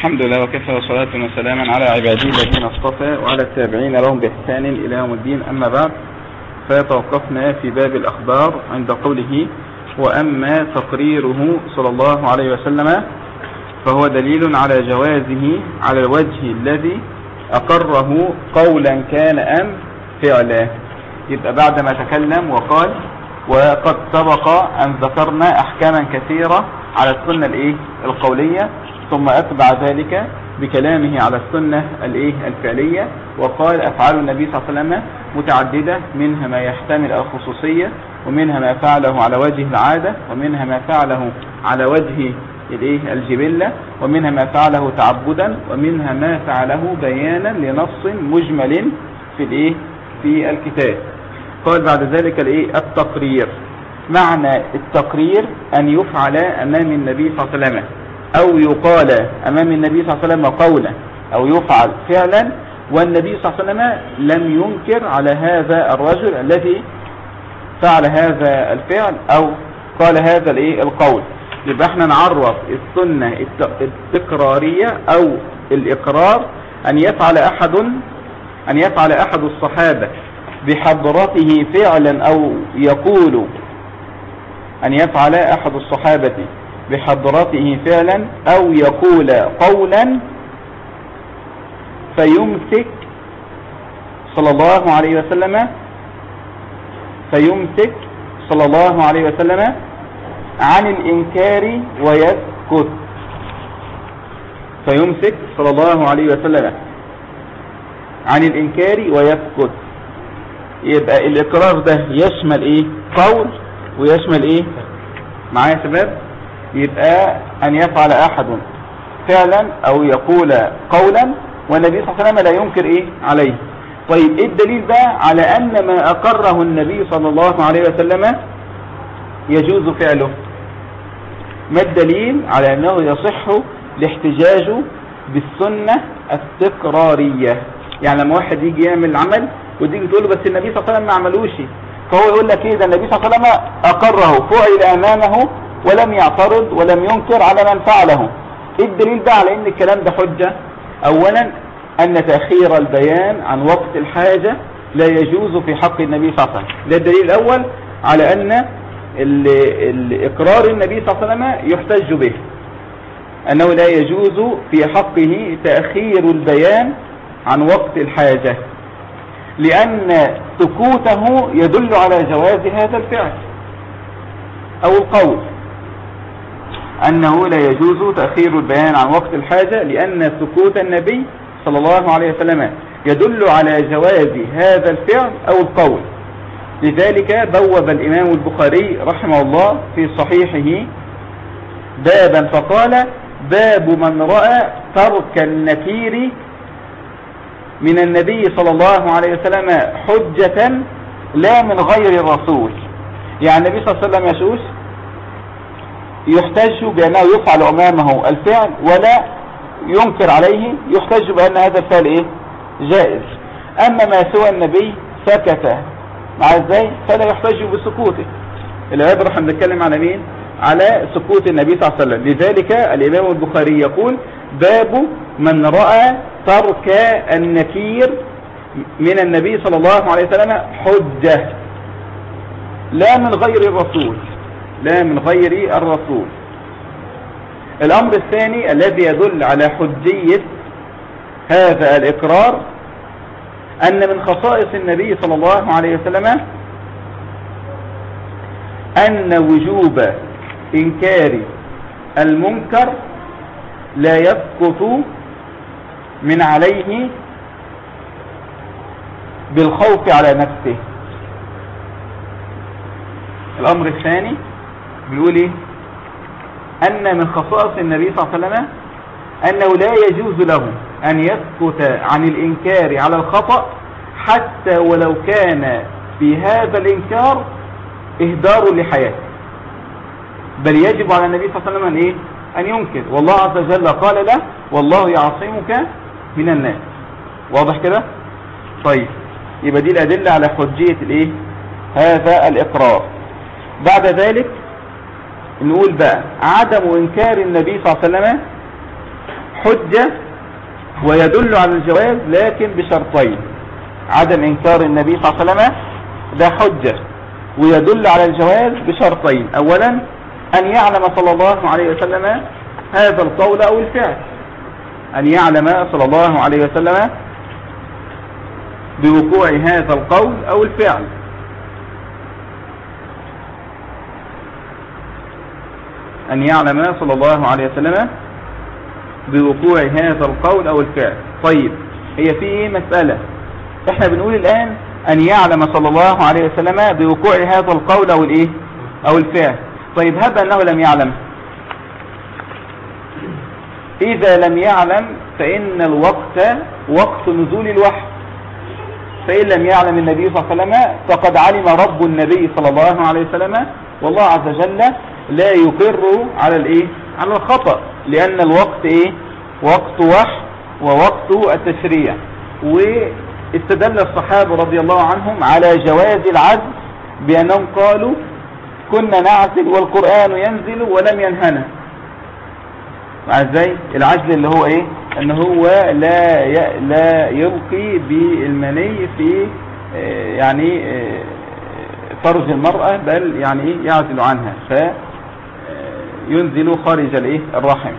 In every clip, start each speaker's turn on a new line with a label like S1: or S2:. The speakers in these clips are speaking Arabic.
S1: الحمد لله وكفى وصلاة وسلاما على عباده الذين اصطفى وعلى التابعين لهم بإحسان إلى يوم الدين. أما بعد فتوقفنا في باب الأخبار عند قوله وأما تقريره صلى الله عليه وسلم فهو دليل على جوازه على الوجه الذي أقره قولا كان أم فعلا. يبقى بعد ما تكلم وقال وقد سبق أن ذكرنا أحكاما كثيرة على السنة الإيه؟ القولية. ثم أتبع ذلك بكلامه على السنة الإيه؟ الفعلية. وقال أفعال النبي صلى الله عليه وسلم متعددة منها ما يحتمل الخصوصية ومنها ما فعله على وجه العادة ومنها ما فعله على وجه الإيه؟ الجبلة ومنها ما فعله تعبدا ومنها ما فعله بيانا لنص مجمل في الإيه؟ في الكتاب. قال بعد ذلك الإيه؟ التقرير. معنى التقرير أن يفعل أمام النبي صلى الله عليه وسلم. أو يقال أمام النبي صلى الله عليه وسلم قولا أو يفعل فعلا والنبي صلى الله عليه وسلم لم ينكر على هذا الرجل الذي فعل هذا الفعل أو قال هذا الإيه؟ القول. يبقى إحنا نعرف السنة التكرارية أو الإقرار أن يفعل أحد أن يفعل أحد الصحابة بحضرته فعلا أو يقول أن يفعل أحد الصحابة بحضرته فعلا أو يقول قولا فيمسك صلى الله عليه وسلم فيمسك صلى الله عليه وسلم عن الإنكار ويسكت. فيمسك صلى الله عليه وسلم عن الإنكار ويسكت. يبقى الإقرار ده يشمل إيه؟ قول ويشمل إيه؟ معايا يا شباب؟ يبقى أن يفعل أحد فعلا أو يقول قولا والنبي صلى الله عليه وسلم لا ينكر إيه؟ عليه. طيب إيه الدليل بقى على أن ما أقره النبي صلى الله عليه وسلم يجوز فعله؟ ما الدليل على أنه يصح الاحتجاج بالسنة التكرارية؟ يعني لما واحد يجي يعمل عمل وتيجي تقول له بس النبي صلى الله عليه وسلم ما عملوش فهو يقول لك إيه؟ ده النبي صلى الله عليه وسلم أقره فعل أمامه ولم يعترض ولم ينكر على من فعله. إيه الدليل بقى على إن الكلام ده حجة؟ اولا أن تأخير البيان عن وقت الحاجة لا يجوز في حق النبي صلى الله عليه وسلم. ده الدليل الأول على أن الاقرار النبي صلى الله عليه وسلم يحتج به. أنه لا يجوز في حقه تأخير البيان عن وقت الحاجة لأن سكوته يدل على جواز هذا الفعل أو القول. أنه لا يجوز تأخير البيان عن وقت الحاجة لأن سكوت النبي صلى الله عليه وسلم يدل على جواز هذا الفعل أو القول. لذلك بوب الإمام البخاري رحمه الله في صحيحه بابا فقال باب من رأى ترك النكير من النبي صلى الله عليه وسلم حجة لا من غير الرسول. يعني النبي صلى الله عليه وسلم يشوش يحتج بأنه يفعل أمامه الفعل ولا ينكر عليه يحتج بأن هذا الفعل إيه؟ جائز. أما ما سوى النبي سكت. مع إزاي؟ فلا يحتج بسكوته. العبرة إحنا بنتكلم على مين؟ على سكوت النبي صلى الله عليه وسلم. لذلك الإمام البخاري يقول باب من رأى ترك النكير من النبي صلى الله عليه وسلم حجة. لا من غير الرسول. لا من غير الرسول. الأمر الثاني الذي يدل على حجية هذا الإقرار أن من خصائص النبي صلى الله عليه وسلم أن وجوب إنكار المنكر لا يسقط من عليه بالخوف على نفسه. الأمر الثاني بيقول إيه؟ أن من خصائص النبي صلى الله عليه وسلم أنه لا يجوز له أن يسكت عن الإنكار على الخطأ حتى ولو كان في هذا الإنكار إهدار لحياته. بل يجب على النبي صلى الله عليه وسلم أن إيه؟ أن ينكر. والله عز وجل قال له والله يعصمك من الناس. واضح كده؟ طيب. يبقى دي الأدلة على حجية الإيه؟ هذا الإقرار. بعد ذلك نقول بقى عدم إنكار النبي صلى الله عليه وسلم حجة ويدل على الجواز لكن بشرطين. عدم إنكار النبي صلى الله عليه وسلم ده حجة ويدل على الجواز بشرطين. اولا أن يعلم صلى الله عليه وسلم هذا القول أو الفعل. أن يعلم صلى الله عليه وسلم بوقوع هذا القول أو الفعل. أن يعلم صلى الله عليه وسلم بوقوع هذا القول أو الفعل. طيب هي في إيه مسألة. إحنا بنقول الآن أن يعلم صلى الله عليه وسلم بوقوع هذا القول أو الإيه؟ أو الفعل. طيب هب أنه لم يعلم. إذا لم يعلم فإن الوقت وقت نزول الوحي. فإن لم يعلم النبي صلى الله عليه وسلم فقد علم رب النبي صلى الله عليه وسلم. والله عز وجل لا يقر على الإيه؟ على الخطأ. لأن الوقت إيه؟ وقت وحي ووقت التشريع. واستدل الصحابة رضي الله عنهم على جواز العزل بأنهم قالوا كنا نعزل والقرآن ينزل ولم ينهنا. إزاي؟ العزل اللي هو إيه؟ إن هو لا لا يلقي بالمني في آه، يعني آه، فرج المرأة بل يعني إيه؟ يعزل عنها. فينزل خارج الايه؟ الرحم.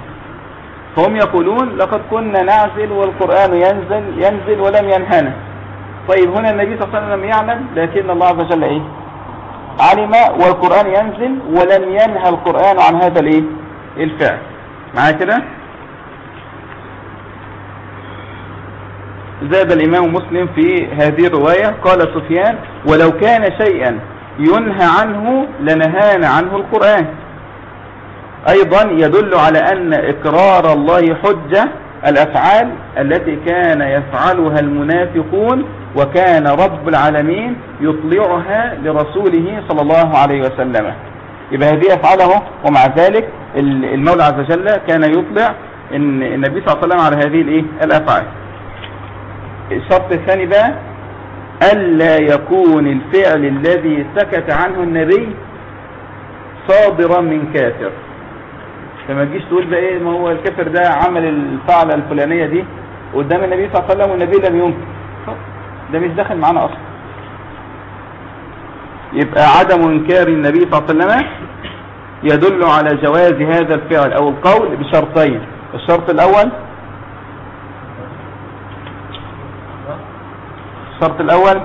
S1: فهم يقولون لقد كنا نعزل والقرآن ينزل ينزل ولم ينهنا. طيب هنا النبي صلى الله عليه وسلم يعلم لكن الله عز وجل إيه؟ علم والقرآن ينزل ولم ينهى القرآن عن هذا الإيه؟ الفعل. معايا كده؟ زاد الإمام مسلم في هذه الرواية قال سفيان ولو كان شيئا ينهى عنه لنهانا عنه القرآن. أيضا يدل على أن إقرار الله حجة الأفعال التي كان يفعلها المنافقون وكان رب العالمين يطلعها لرسوله صلى الله عليه وسلم. يبقى هذه أفعاله ومع ذلك المولى عز وجل كان يطلع إن النبي صلى الله عليه وسلم على هذه الإيه؟ الأفعال. الشرط الثاني بقى ألا يكون الفعل الذي سكت عنه النبي صادرا من كافر. فما تجيش تقول ده إيه ما هو الكافر ده عمل الفعلة الفلانية دي قدام النبي صلى الله عليه وسلم والنبي لم ينكر. ده مش داخل معانا أصلا. يبقى عدم إنكار النبي صلى الله عليه وسلم يدل على جواز هذا الفعل أو القول بشرطين. الشرط الأول الشرط الأول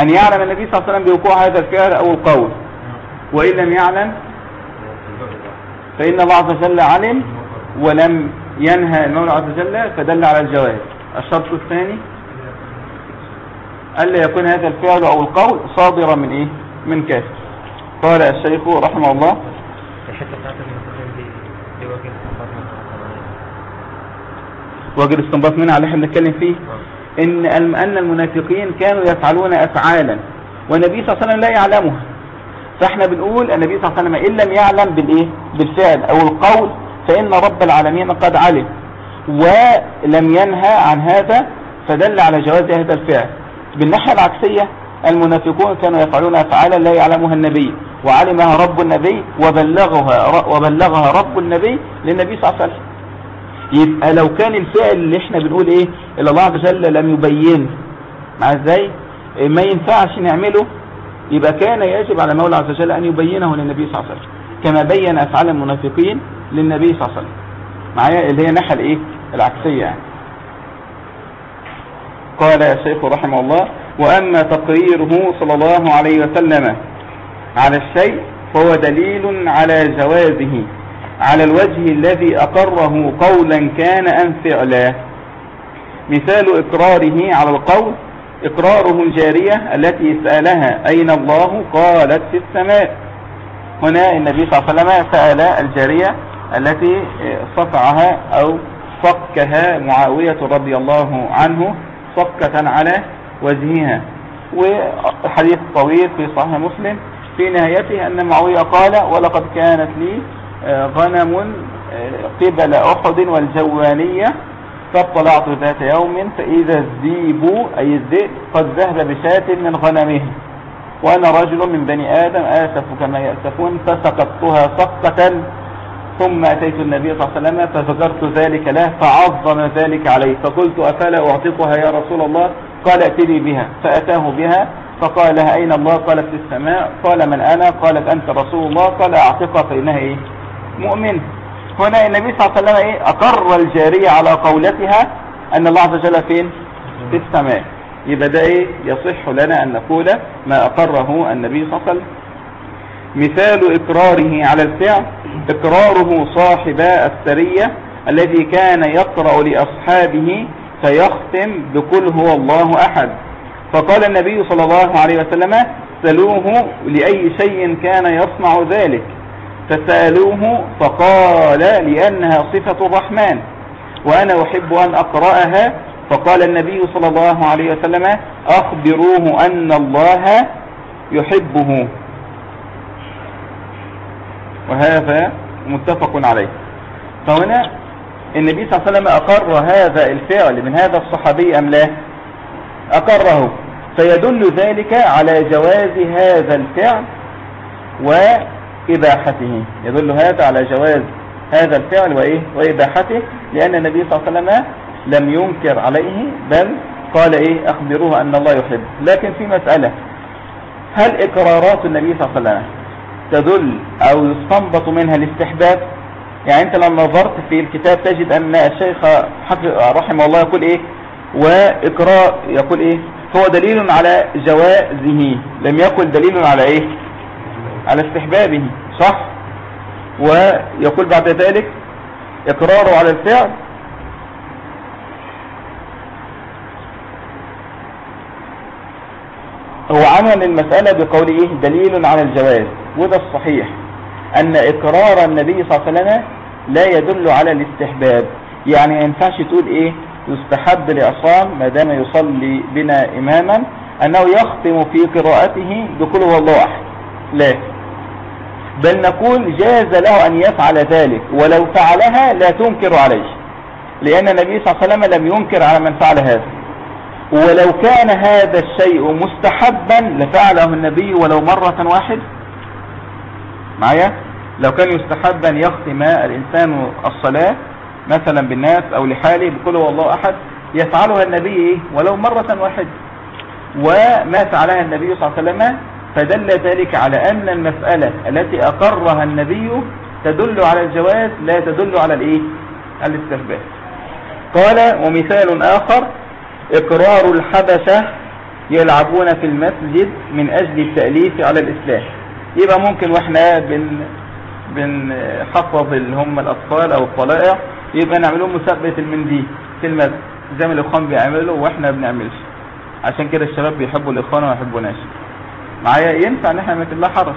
S1: أن يعلم النبي صلى الله عليه وسلم بوقوع هذا الفعل أو القول. وإن لم يعلم فإن الله عز وجل علم ولم ينهى المولى عز وجل فدل على الجواز. الشرط الثاني ألا يكون هذا الفعل أو القول صادرا من إيه؟ من كافر قال الشيخ رحمه الله وجه الاستنباط منها اللي إحنا بنتكلم فيه. إن أن المنافقين كانوا يفعلون أفعالا والنبي صلى الله عليه وسلم لا يعلمها. فاحنا بنقول النبي صلى الله عليه وسلم إن لم يعلم بالإيه؟ بالفعل أو القول فإن رب العالمين قد علم ولم ينهى عن هذا فدل على جواز هذا الفعل. بالناحية العكسية المنافقون كانوا يفعلون أفعالا لا يعلمها النبي وعلمها رب النبي وبلغها وبلغها رب النبي للنبي صلى الله عليه وسلم. يبقى لو كان الفعل اللي إحنا بنقول إيه؟ اللي الله عز وجل لم يبين. مع إزاي؟ ما ينفعش نعمله يبقى كان يجب على مولى عز وجل أن يبينه للنبي صلى الله عليه وسلم كما بين أفعال المنافقين للنبي صلى الله عليه وسلم. معايا؟ اللي هي الناحيه الإيه؟ العكسية يعني. قال يا شيخ رحمه الله وأما تقريره صلى الله عليه وسلم على الشيء فهو دليل على جوازه على الوجه الذي أقره قولا كان أم فعلا مثال إقراره على القول إقراره الجارية التي سألها أين الله؟ قالت في السماء. هنا النبي صلى الله عليه وسلم سأل الجارية التي صفعها أو صكها معاوية رضي الله عنه صكة على وجهها. وحديث طويل في صحيح مسلم في نهايته أن معاوية قال ولقد كانت لي غنم آه، قبل أحد والجوانية فاطلعت ذات يوم فإذا الذيب أي الذئب قد ذهب بشاة من غنمه وأنا رجل من بني آدم آسف كما يأسفون فسقطتها سقة ثم أتيت النبي صلى الله عليه وسلم فذكرت ذلك له فعظم ذلك عليه فقلت أفلا أعطيكها يا رسول الله؟ قال اتني بها. فأتاه بها فقال لها أين الله؟ قالت في السماء. قال من أنا؟ قالت أنت رسول الله؟ قال أعتقها فإنها إيه؟ مؤمن. هنا النبي صلى الله عليه وسلم إيه؟ أقر الجارية على قولتها أن الله عز وجل فين؟ في السماء. يبقى ده إيه؟ يصح لنا أن نقول ما أقره النبي صلى الله عليه وسلم. مثال إقراره على الفعل إقراره صاحب السرية الذي كان يقرأ لأصحابه فيختم بكل هو الله أحد. فقال النبي صلى الله عليه وسلم سألوه لأي شيء كان يصنع ذلك. فسألوه فقال لأنها صفة الرحمن وأنا أحب أن أقرأها. فقال النبي صلى الله عليه وسلم أخبروه أن الله يحبه. وهذا متفق عليه. فهنا النبي صلى الله عليه وسلم أقر هذا الفعل من هذا الصحابي أم لا؟ أقره. فيدل ذلك على جواز هذا الفعل وإباحته يدل هذا على جواز هذا الفعل وإيه؟ وإباحته لأن النبي صلى الله عليه وسلم لم ينكر عليه بل قال إيه؟ أخبروه أن الله يحب. لكن في مسألة هل إقرارات النبي صلى الله عليه وسلم تدل أو يستنبط منها الاستحباب؟ يعني أنت لما نظرت في الكتاب تجد أن الشيخ رحمه الله يقول إيه؟ وإقراء يقول إيه؟ هو دليل على جوازه لم يقل دليل على إيه؟ على استحبابه صح؟ ويقول بعد ذلك إقراره على الفعل هو عمل المسألة بقوله إيه؟ دليل على الجواز. وده الصحيح أن إقرار النبي صلى الله عليه وسلم لا يدل على الاستحباب. يعني ما ينفعش تقول إيه؟ يستحب لعصام ما دام يصلي بنا إماما أنه يختم في قراءته بكل هو الله أحد. لا. بل نقول جاز له أن يفعل ذلك ولو فعلها لا تنكر عليه لأن النبي صلى الله عليه وسلم لم ينكر على من فعل هذا. ولو كان هذا الشيء مستحبا لفعله النبي ولو مرة واحد معايا؟ لو كان يستحب أن يختم الإنسان الصلاة مثلا بالناس أو لحاله بقول هو الله أحد يفعلها النبي؟ ولو مرة واحدة. وما فعلها النبي صلى الله عليه وسلم فدل ذلك على أن المسألة التي أقرها النبي تدل على الجواز لا تدل على الإيه؟ الاستحباب. قال ومثال آخر إقرار الحبشة يلعبون في المسجد من أجل التأليف على الإسلام يبقى ممكن وإحنا بن بنحفظ اللي هم الأطفال أو الطلائع يبقى نعملهم مسابقة المنديل في المسجد زي ما الإخوان بيعملوا وإحنا بنعملش. عشان كده الشباب بيحبوا الإخوان وما يحبوناش. معايا ينفع إن إحنا مثل لا حرج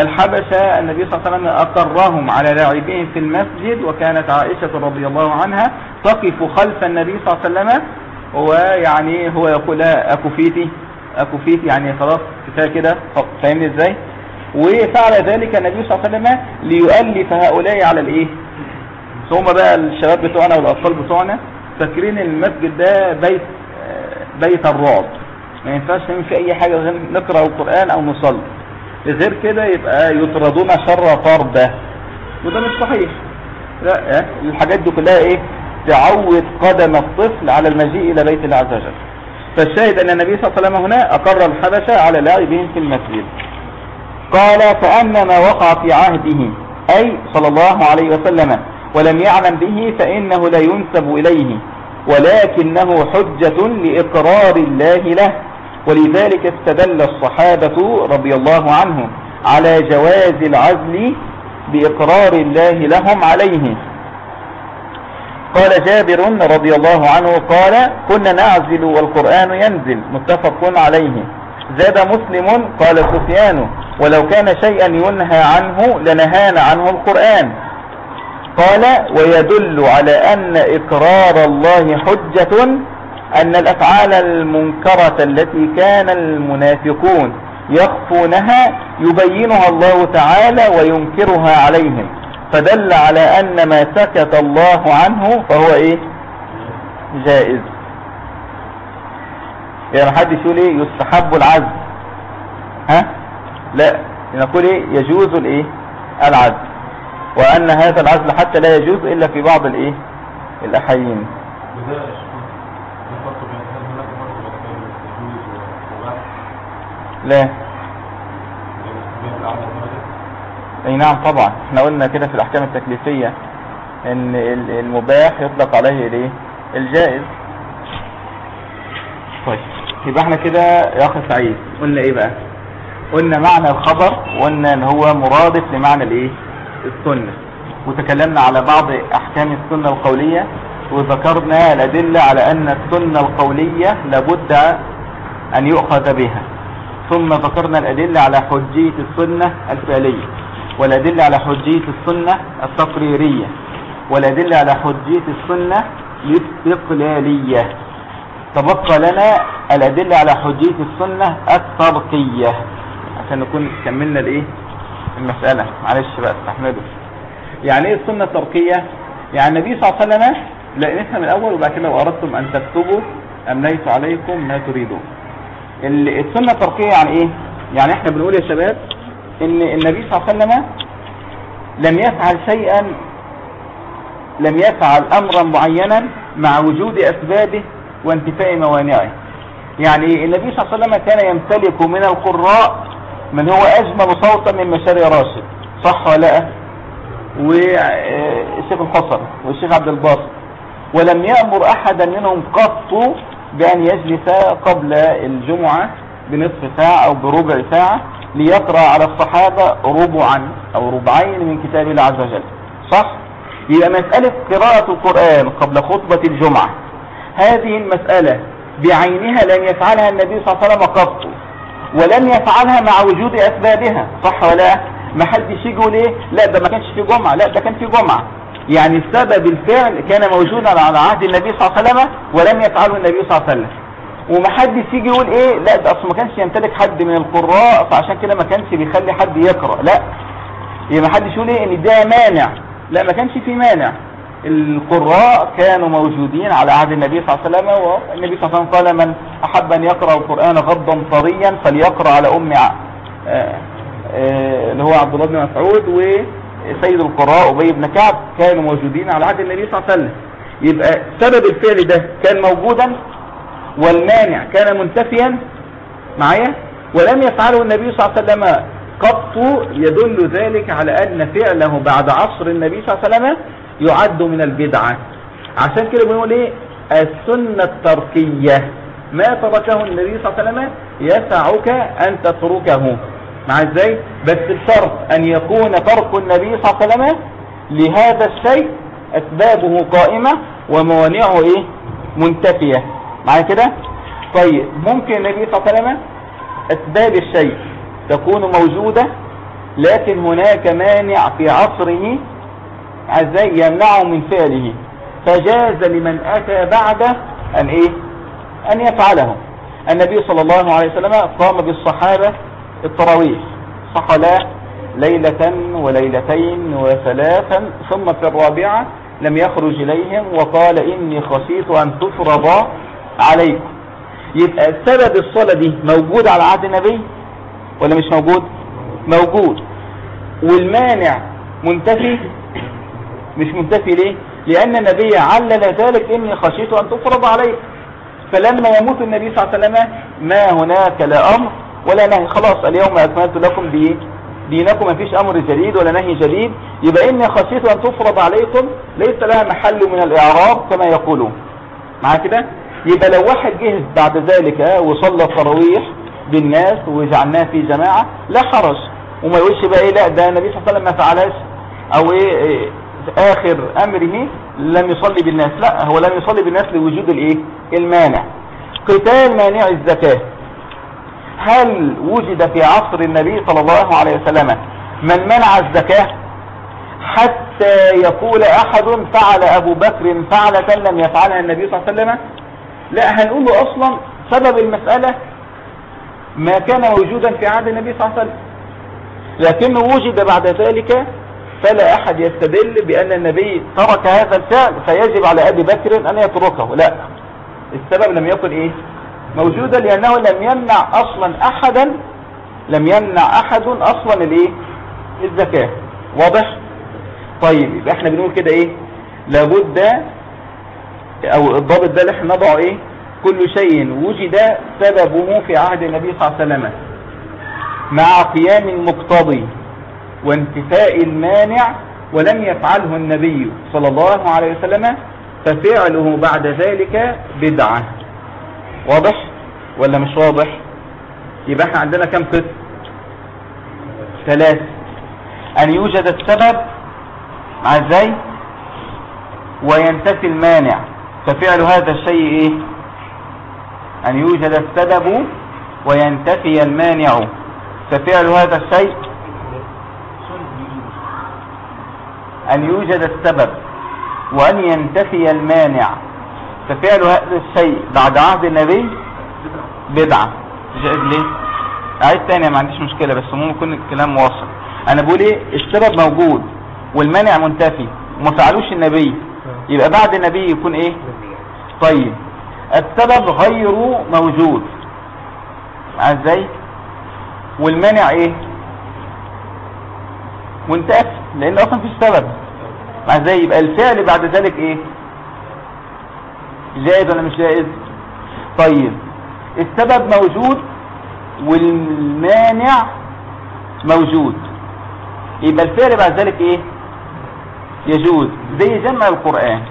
S1: الحبشة النبي صلى الله عليه وسلم أقرهم على لاعبين في المسجد وكانت عائشة رضي الله عنها تقف خلف النبي صلى الله عليه وسلم ويعني هو يقول أكفيتي أكفيتي يعني خلاص كفاية كده. فاهمني إزاي؟ وفعل ذلك النبي صلى الله عليه وسلم ليؤلف هؤلاء على الإيه؟ ثم بقى الشباب بتوعنا والأطفال بتوعنا فاكرين المسجد ده بيت بيت الرعب. ما ينفعش نعمل أي حاجة غير نقرأ القرآن أو نصلي. غير كده يبقى يطردون شر طردة. وده مش صحيح. لا الحاجات دي كلها إيه؟ تعود قدم الطفل على المجيء إلى بيت الله عز وجل. فالشاهد أن النبي صلى الله عليه وسلم هنا أقر الحبشة على لاعبهم في المسجد. قال فأما ما وقع في عهده. أي صلى الله عليه وسلم. ولم يعلم به فإنه لا ينسب إليه. ولكنه حجة لإقرار الله له. ولذلك استدل الصحابة رضي الله عنهم على جواز العزل بإقرار الله لهم عليه. قال جابر رضي الله عنه قال كنا نعزل والقرآن ينزل. متفق عليه. زاد مسلم قال سفيان ولو كان شيئا ينهى عنه لنهانا عنه القرآن. قال ويدل على أن إقرار الله حجة أن الأفعال المنكرة التي كان المنافقون يخفونها يبينها الله تعالى وينكرها عليهم. فدل على أن ما سكت الله عنه فهو إيه؟ جائز. يعني حد يقول إيه؟ يستحب العزل. ها؟ لا. نقول إيه؟ يجوز الإيه؟ العزل. وأن هذا العزل حتى لا يجوز إلا في بعض الإيه؟ الأحايين لا. أي نعم طبعا. إحنا قلنا كده في الأحكام التكليفية إن المباح يطلق عليه الايه الجائز. طيب. يبقى إحنا كده يا أخي سعيد قلنا إيه بقى؟ قلنا معنى الخبر وقلنا إن هو مرادف لمعنى الإيه؟ السنة. وتكلمنا على بعض أحكام السنة القولية وذكرنا الأدلة على أن السنة القولية لابد أن يؤخذ بها. ثم ذكرنا الأدلة على حجية السنة الفعلية والأدلة على حجية السنة التقريرية والأدلة على حجية السنة الاستقلالية. تبقى لنا الأدلة على حجية السنة الترقية عشان نكون كملنا الإيه؟ المسألة. معلش بقى استحمدوا يعني إيه السنة الترقية يعني النبي صلى الله عليه وسلم لا نفهم الأول وبعد كده لو اردتم أن تكتبوا امنيت عليكم ما تريدون. السنة الترقية يعني إيه؟ يعني إحنا بنقول يا شباب إن النبي صلى الله عليه وسلم لم يفعل شيئا لم يفعل امرا معينا مع وجود أسبابه وانتفاء موانعه. يعني النبي صلى الله عليه وسلم كان يمتلك من القراء من هو أجمل صوتا من مشاري راشد. صح ولا لأ؟ والشيخ الحصر والشيخ عبد الباسط. ولم يأمر احدا منهم قط بأن يجلس قبل الجمعة بنصف ساعة أو بربع ساعة ليقرأ على الصحابة ربعا أو ربعين من كتاب الله عز وجل. صح؟ يبقى مسألة قراءة القرآن قبل خطبة الجمعة. هذه المسألة بعينها لم يفعلها النبي صلى الله عليه وسلم قط ولم يفعلها مع وجود أسبابها. صح ولا؟ ما حدش يجي إيه؟ لا ده ما كانش في جمعة. لا ده كان في جمعة. يعني سبب الفعل كان موجودا على عهد النبي صلى الله عليه وسلم ولم يفعله النبي صلى الله عليه وسلم. ومحدش يجي يقول إيه؟ لا ده أصل ما كانش يمتلك حد من القراء فعشان كده ما كانش بيخلي حد يقرأ. لا. يبقى محدش يقول إيه؟ إن ده مانع. لا ما كانش في مانع. القراء كانوا موجودين على عهد النبي صلى الله عليه وسلم والنبي صلى الله عليه وسلم قال من أحب أن يقرأ القرآن غضا طريا فليقرأ على أم آه، آه، اللي هو عبد الله بن مسعود وسيد القراء أبي بن كعب كانوا موجودين على عهد النبي صلى الله عليه وسلم. يبقى سبب الفعل ده كان موجودا والمانع كان منتفيا معايا؟ ولم يفعله النبي صلى الله عليه وسلم قط يدل ذلك على أن فعله بعد عصر النبي صلى الله عليه وسلم يعد من البدعة. عشان كده بنقول إيه؟ السنة التركية. ما تركه النبي صلى الله عليه وسلم يسعك أن تتركه. مع إزاي؟ بس الشرط أن يكون ترك النبي صلى الله عليه وسلم لهذا الشيء أسبابه قائمة وموانعه إيه؟ منتفية. معايا كده؟ طيب ممكن النبي صلى الله عليه وسلم أسباب الشيء تكون موجودة لكن هناك مانع في عصره إزاي؟ يمنعه من فعله. فجاز لمن أتى بعده أن إيه؟ أن يفعله. النبي صلى الله عليه وسلم قام بالصحابة التراويح. صح لا ليلة وليلتين وثلاثا ثم في الرابعة لم يخرج إليهم وقال إني خشيت أن تفرض عليكم. يبقى سبب الصلاة دي موجود على عهد النبي ولا مش موجود؟ موجود. والمانع منتفي؟ مش منتفي ليه؟ لأن النبي علل ذلك إني خشيت أن تفرض عليك فلما يموت النبي صلى الله عليه وسلم ما هناك لا أمر ولا نهي. خلاص اليوم أكملت لكم دي دينكم. ما فيش أمر جديد ولا نهي جديد. يبقى إني خشيت أن تفرض عليكم ليس لها محل من الإعراب كما يقولون. مع كده؟ يبقى لو واحد جه بعد ذلك وصلى التراويح بالناس وجعلناه في جماعة لا حرج. وما يقولش بقى إيه لا ده النبي صلى الله عليه وسلم ما فعلهاش أو إيه, إيه آخر أمره لم يصلي بالناس. لا هو لم يصلي بالناس لوجود الإيه؟ المانع. قتال مانع الزكاة. هل وجد في عصر النبي صلى الله عليه وسلم من منع الزكاة؟ حتى يقول أحد فعل أبو بكر فعلة لم يفعلها النبي صلى الله عليه وسلم؟ لا هنقول له أصلا سبب المسألة ما كان موجودا في عهد النبي صلى الله عليه وسلم. لكنه وجد بعد ذلك فلا أحد يستدل بأن النبي ترك هذا الفعل فيجب على أبي بكر أن يتركه. لا السبب لم يكن إيه؟ موجودا لأنه لم يمنع أصلا احدا لم يمنع أحد أصلا الإيه؟ الزكاة. واضح؟ طيب يبقى إحنا بنقول كده إيه؟ لابد أو الضابط ده اللي إحنا نضعه إيه؟ كل شيء وجد سببه في عهد النبي صلى الله عليه وسلم. مع قيام المقتضي وانتفاء المانع ولم يفعله النبي صلى الله عليه وسلم ففعله بعد ذلك بدعة. واضح ولا مش واضح؟ يبقى إحنا عندنا كم قسم؟ ثلاث أن يوجد السبب مع إزاي وينتفي المانع. ففعل هذا الشيء إيه؟ أن يوجد السبب وينتفي المانع. ففعل هذا الشيء أن يوجد السبب وأن ينتفي المانع. ففعل هذا الشيء بعد عهد النبي بدعة. جائز ليه؟ عايز تاني ما عنديش مشكلة بس ممكن يكون الكلام موصل أنا بقول إيه؟ السبب موجود والمانع منتفي. وما فعلوش النبي. يبقى بعد النبي يكون إيه؟ طيب. السبب غير موجود. إزاي؟ والمانع إيه؟ منتفي لأن أصلا فيش سبب. إزاي؟ يبقى الفعل بعد ذلك إيه؟ جائز ولا مش جائز طيب السبب موجود والمانع موجود. يبقى الفعل بعد ذلك إيه؟ يجوز. زي جمع القرآن.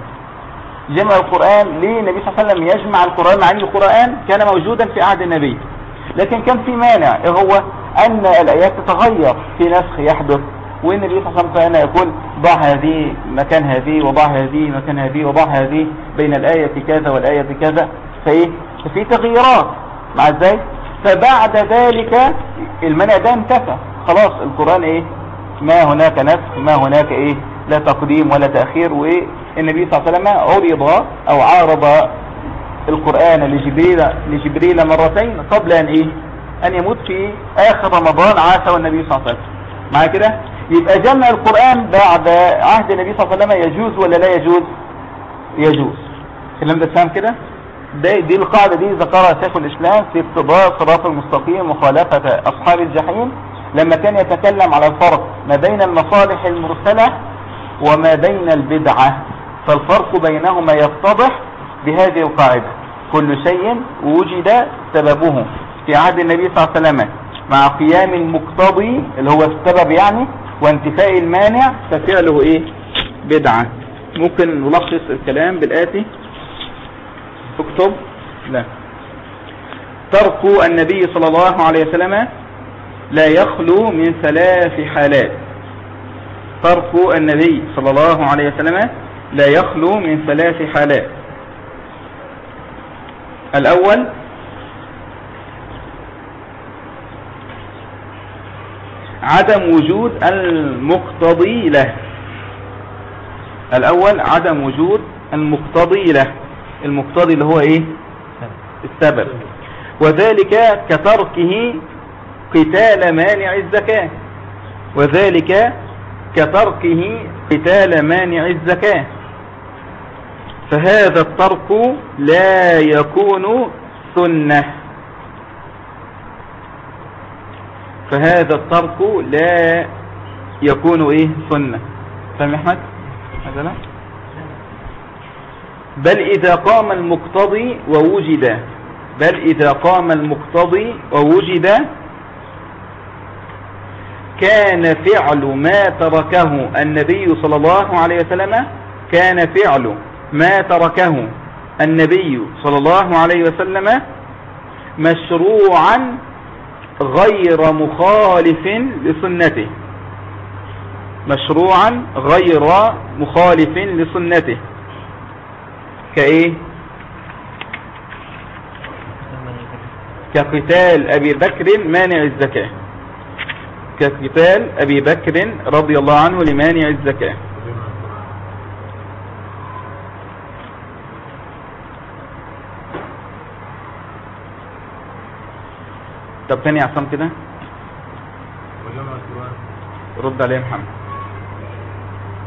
S1: جمع القرآن ليه النبي صلى الله عليه وسلم يجمع القرآن مع أن القرآن كان موجودا في عهد النبي؟ لكن كان في مانع إيه هو؟ أن الآيات تتغير في نسخ يحدث الله عليه وسلم كان يقول ضع هذه مكان هذه وضع هذه مكان هذه وضع هذه بين الآية كذا والآية كذا. فإيه؟ ففي تغييرات. مع إزاي فبعد ذلك المنع ده انتفى. خلاص القرآن إيه؟ ما هناك نسخ ما هناك إيه؟ لا تقديم ولا تأخير. وإيه؟ النبي صلى الله عليه وسلم عرض أو عارض القرآن لجبريل, لجبريل مرتين قبل أن إيه؟ أن يموت في آخر رمضان عاش والنبي صلى الله عليه وسلم. مع كده؟ يبقى جمع القرآن بعد عهد النبي صلى الله عليه وسلم يجوز ولا لا يجوز؟ يجوز. الكلام ده فهم كده؟ دي, دي القاعدة دي ذكرها شيخ الإسلام في اقتضاء صراط المستقيم مخالفة أصحاب الجحيم لما كان يتكلم على الفرق ما بين المصالح المرسلة وما بين البدعة فالفرق بينهما يتضح بهذه القاعدة. كل شيء وجد سببه في عهد النبي صلى الله عليه وسلم مع قيام المقتضي اللي هو السبب يعني وانتفاء المانع ففعله إيه؟ بدعة. ممكن نلخص الكلام بالآتي؟ اكتب. لا. ترك النبي صلى الله عليه وسلم لا يخلو من ثلاث حالات. ترك النبي صلى الله عليه وسلم لا يخلو من ثلاث حالات. الأول عدم وجود المقتضي له. الأول عدم وجود المقتضي له. المقتضي اللي هو إيه؟ السبب. وذلك كتركه قتال مانع الزكاة. وذلك كتركه قتال مانع الزكاة. فهذا الترك لا يكون سنة. فهذا الترك لا يكون إيه؟ سنة. فهم أحمد؟ هذا لا. بل إذا قام المقتضي ووجد. بل إذا قام المقتضي ووجد كان فعل ما تركه النبي صلى الله عليه وسلم. كان فعل ما تركه النبي صلى الله عليه وسلم مشروعا غير مخالف لسنته. مشروعا غير مخالف لسنته. كإيه؟ كقتال أبي بكر مانع الزكاة. كقتال أبي بكر رضي الله عنه لمانع الزكاة. طب تاني يا عصام كده؟ رد عليه محمد.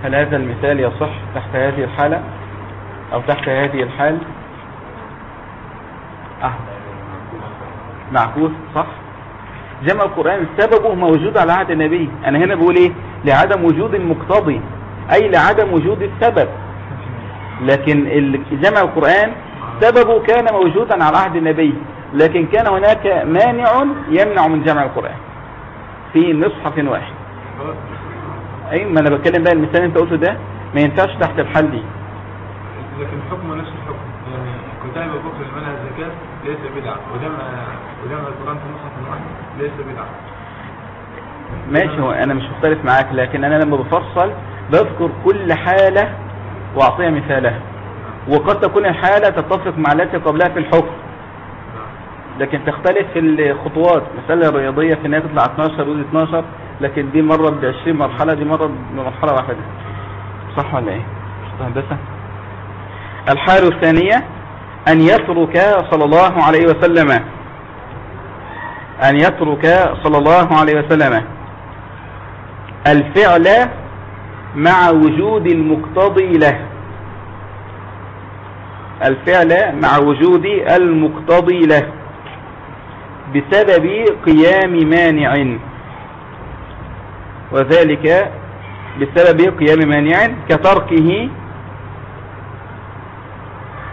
S1: هل هذا المثال يصح تحت هذه الحالة أو تحت هذه الحال؟ أه. معكوس صح. جمع القرآن سببه موجود على عهد النبي. أنا هنا بقول إيه؟ لعدم وجود المقتضي أي لعدم وجود السبب. لكن جمع القرآن سببه كان موجودا على عهد النبي. لكن كان هناك مانع يمنع من جمع القرآن في مصحف واحد. أي ما أنا بتكلم بقى المثال أنت قلته ده ما ينفعش تحت الحل دي.
S2: لكن الحكم نفس الحكم. يعني كتاب بكر المنع الزكاة ليس بدعة. وجمع وجمع القرآن في مصحف واحد. ليس بدعة.
S1: ماشي هو أنا مش مختلف معاك لكن أنا لما بفصل بذكر كل حالة وأعطيها مثالها وقد تكون الحالة تتفق مع التي قبلها في الحكم. لكن تختلف في الخطوات. مسألة رياضية في انها تطلع 12 ودي 12 لكن دي مرة ب 20 مرحلة دي مرة بمرحلة واحدة. صح ولا إيه؟ هندسة؟ الحالة الثانية أن يترك صلى الله عليه وسلم. أن يترك صلى الله عليه وسلم. الفعل مع وجود المقتضي له. الفعل مع وجود المقتضي له. بسبب قيام مانع. وذلك بسبب قيام مانع كتركه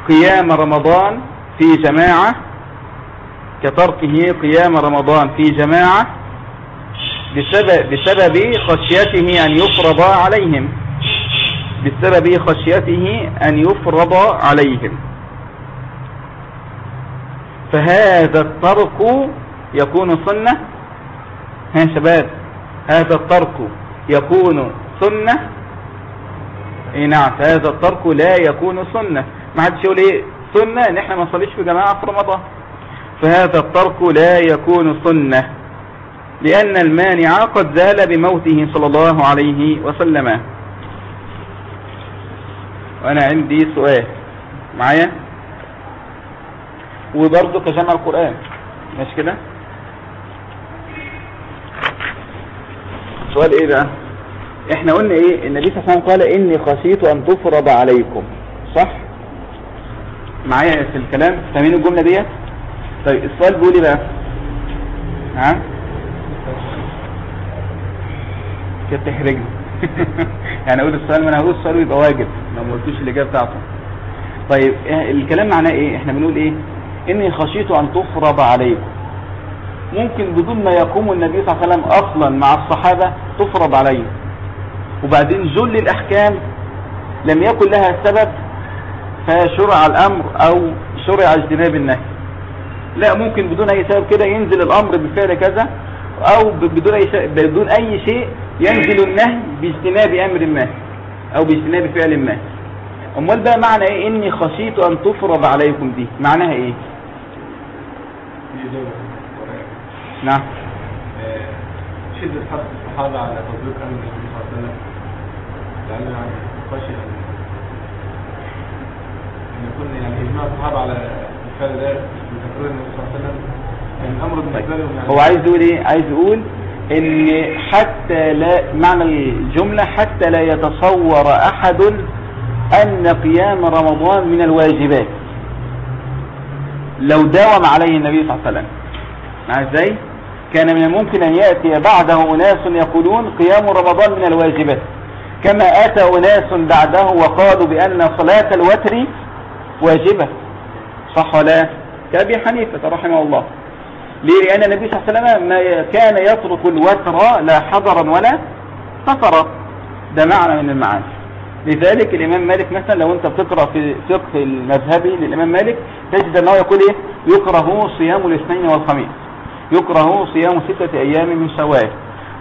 S1: قيام رمضان في جماعة كتركه قيام رمضان في جماعة بسبب, بسبب خشيته أن يفرض عليهم. بسبب خشيته أن يفرض عليهم. فهذا الترك يكون سنة. ها شباب هذا الترك يكون سنة. اي نعم فهذا الترك لا يكون سنة. ما حدش يقول إيه؟ سنة. ان إحنا ما نصليش في جماعة في رمضان. فهذا الترك لا يكون سنة لأن المانع قد زال بموته صلى الله عليه وسلم. وأنا عندي سؤال. معايا؟ وبرضه كجمع القرآن. مش كده؟ سؤال إيه بقى؟ إحنا قلنا إيه؟ النبي صلى الله عليه وسلم قال إني خشيت أن تفرض عليكم. صح؟ معايا في الكلام؟ فاهمين الجملة ديت؟ طيب السؤال بيقول إيه بقى؟ ها؟ كده تحرجني يعني أقول السؤال ما أنا هقول السؤال ويبقى واجب. لو ما قلتوش الإجابة بتاعته. طيب الكلام معناه إيه؟ إحنا بنقول إيه؟ إني خشيت أن تفرض عليكم ممكن بدون ما يقوم النبي صلى الله عليه وسلم أصلا مع الصحابة تفرض عليه. وبعدين جل الأحكام لم يكن لها سبب فشرع الأمر أو شرع اجتناب النهي. لا ممكن بدون أي سبب كده ينزل الأمر بفعل كذا أو بدون شيء بدون أي شيء ينزل النهي باجتناب أمر ما أو باجتناب فعل ما أمال بقى معنى إيه؟ إني خشيت أن تفرض عليكم دي. معناها نعم.
S2: شدة حرص الصحابة على تطبيق أمر النبي صلى الله عليه وسلم لأنه يعني خشية أن يكون يعني إجماع الصحابة على الفعل ده بتكرير النبي صلى الله عليه وسلم يعني الأمر بالنسبة لهم يعني
S1: هو عايز يقول إيه؟ عايز يقول إن حتى لا معنى الجملة حتى لا يتصور أحد أن قيام رمضان من الواجبات. لو داوم عليه النبي صلى الله عليه وسلم. مع إزاي؟ كان من الممكن أن يأتي بعده أناس يقولون قيام رمضان من الواجبات. كما أتى أناس بعده وقالوا بأن صلاة الوتر واجبة. صح ولا؟ كأبي حنيفة رحمه الله. ليه؟ لأن النبي صلى الله عليه وسلم ما كان يترك الوتر لا حضرا ولا سفرا. ده معنى من المعاني. لذلك الإمام مالك مثلا لو أنت بتقرأ في فقه المذهبي للإمام مالك تجد أنه يقول إيه؟ يكره صيام الاثنين والخميس. يكره صيام ستة أيام من شوال.